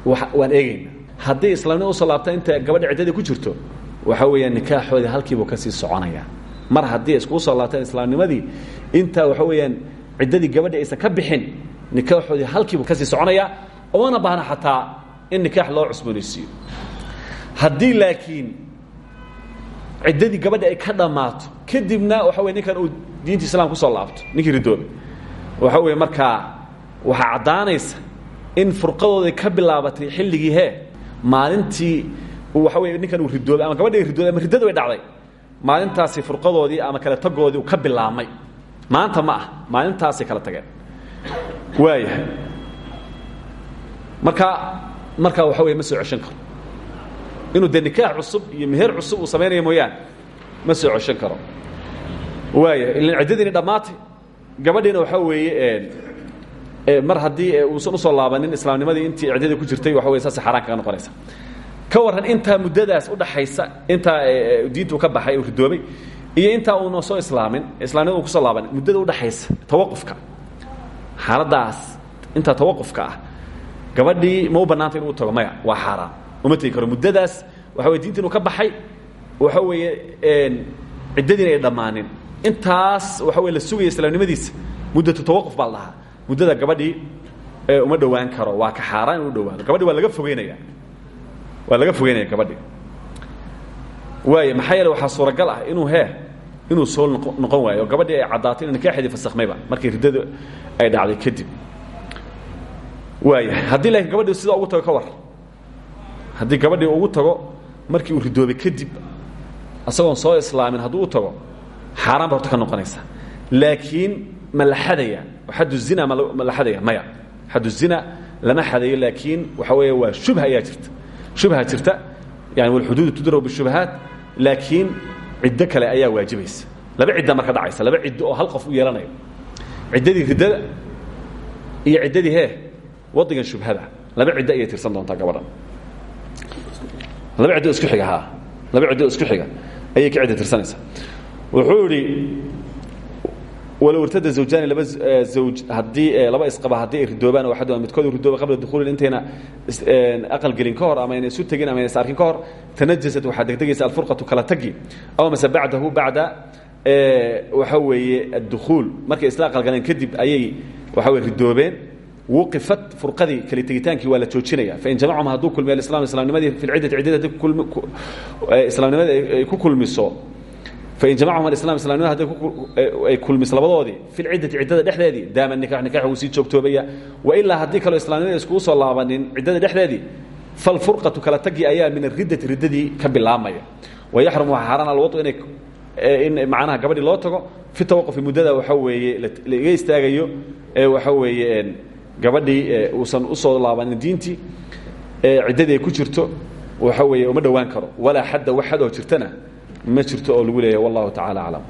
waan eegayna. Haddii islaamnima u soo laabta inta gabadha ciddadii ku jirto waxa weeyaan nikaaxoodii halkiibuu ka sii soconayaa mar haddii iskugu soo laabtaan islaamnimadii intaa waxa weeyaan ciddadii gabadhi aysan ka bixin nikaaxoodii halkiibuu ka sii soconayaa oona baahna xataa in nikaax loo cusboonaysiiyo. Haddii laakiin ciddadii gabadhi ay ka dhammaato kadibna waxa wey ninkan uu diinta islam ku soo laabto ninkii ridoobay waxa weeye markaa waxaa caddaanaysa in furqadooday ka bilaabatay xilligii hee maalintii waxa wey ninkan uu ridoobay ama gabadhi ridoobay ama riddadu ay dhacday maalintaasi furqadoodii ama kala tagoodii uu ka bilaabmay. Maanta ma ah maalintaasay kala tageen waayahay marka markaa waxa wey ma soo ceshan karo. Inuu dee nikaax cusub iyo meher cusub uu samaynayo mooyaane ma soo ceshan karo. Waaya ilan ciddadiini dhammaatay gabadhiina waxaa weeye mar haddii uusan u soo laabanin islaamnimadii intii ciddadii ku jirtay waxa wey saas xaraan kaga noqonaysa. Ka warran intaa muddadaas udhaxaysa intaa diintu ka baxay uu ridoobay iyo intaa uuna soo islaamin islaamnimada u ku soo laabanin muddada udhaxaysa tawaqufka xaaladaas intaa tawaqufka ah. Gabadhii ma u bannaanta inuu tago maya. Waa xaaraan uma tegi karo. Muddadaas waxa wey diinta inuu ka baxay. Waxa weeye ciddadiina ay dhammaanin. Intaas waxa wey la sugaya islaamnimadiisa. Muddatu tawaquf baa la dhahaa. Muddada gabadhii uma dhowaan karo. Waa ka xaaraan inu dhawaado gabadhi waa laga fogeynaya. Waa laga fogeynaya gabadhi waay maxaa yeele waxaa suuragal ah inuu hee inuu soo noqon waayo. Oo gabadhii ay caddaatay inu nikaaxeedii fasakmayba markii riddadu ay dhacday kadib. Waaya haddii laakiin gabadhii sidaa ugu tago ka war. Haddii gabadhii ugu tago markii uu ridoobay kadib asagoon soo islaamin hadduu u tago xaaraan ba horta ka noqonaysa. Laakiin ma la xadaya xaddu zina ma la xadaya maya. Xaddu zina lama xadayo laakiin waxa weeye waa shubha ayaa jirta. Shubha jirta yani walxuduudu tudraw bishubahaat laakiin ciddo kale ayaa waajibaysa. Laba cidda marka dhacaysa laba ciddo oo hal qof u yeelanayo. Ciddadii riddada iyo ciddadii hee waddigan shubhada. Laba ciddo ayay tirsan doontaa gabadhan laba ciddo isku xiga ha laba ciddo isku xiga ayay ka cidda tirsanaysaa wuxuu idhi walow irtada zawjaani laba zawj haddii laba isqaba haddii ay ridoobaan oo axaduma midkood ridooba qabla dukhuulin intayna aqal gelin ka hor ama ayna isu tegin ama ayna is arkin ka hor tanajasat waxaa degdegaysa alfurqatu kala tagi. Aw mase bacdahu bacda waxa weeye addukhuul. Markay isla aqal galeen kadib ayay waxa weye ridoobeen. Wuqifat furqadii kala tegitaankii waa la joojinaya. Fain jamacahum hadduu kulmiyo alislam islamnimadii fi lciddati ciddada haddii islaamnimadii ay ku kulmiso fain jamacahum alislam islamnimada hadday ay kulmiso labadoodii fi lciddati ciddada dhexdeedii daama nikax nikax wuu sii joogtoobaya wailaa haddii kaloo islamnimada iskugu soo laabanin ciddada dhexdeedii falfurqatu kala tagii ayaa min ariddati riddadii ka bilaabmaya wayaxrum waxaa xaaraan alwadu inay in macnaha gabadhii loo tago fi tawaqufi muddada waxa weeye laiga istaagayo ee waxa weeye gabadhii uusan u soo laabanin diintii ciddadii ay ku jirto waxa weeye uma dhowaan karo walaa xadda wax xadoo jirtana ma jirto oo lagu leeyahy wallahu tacala aclam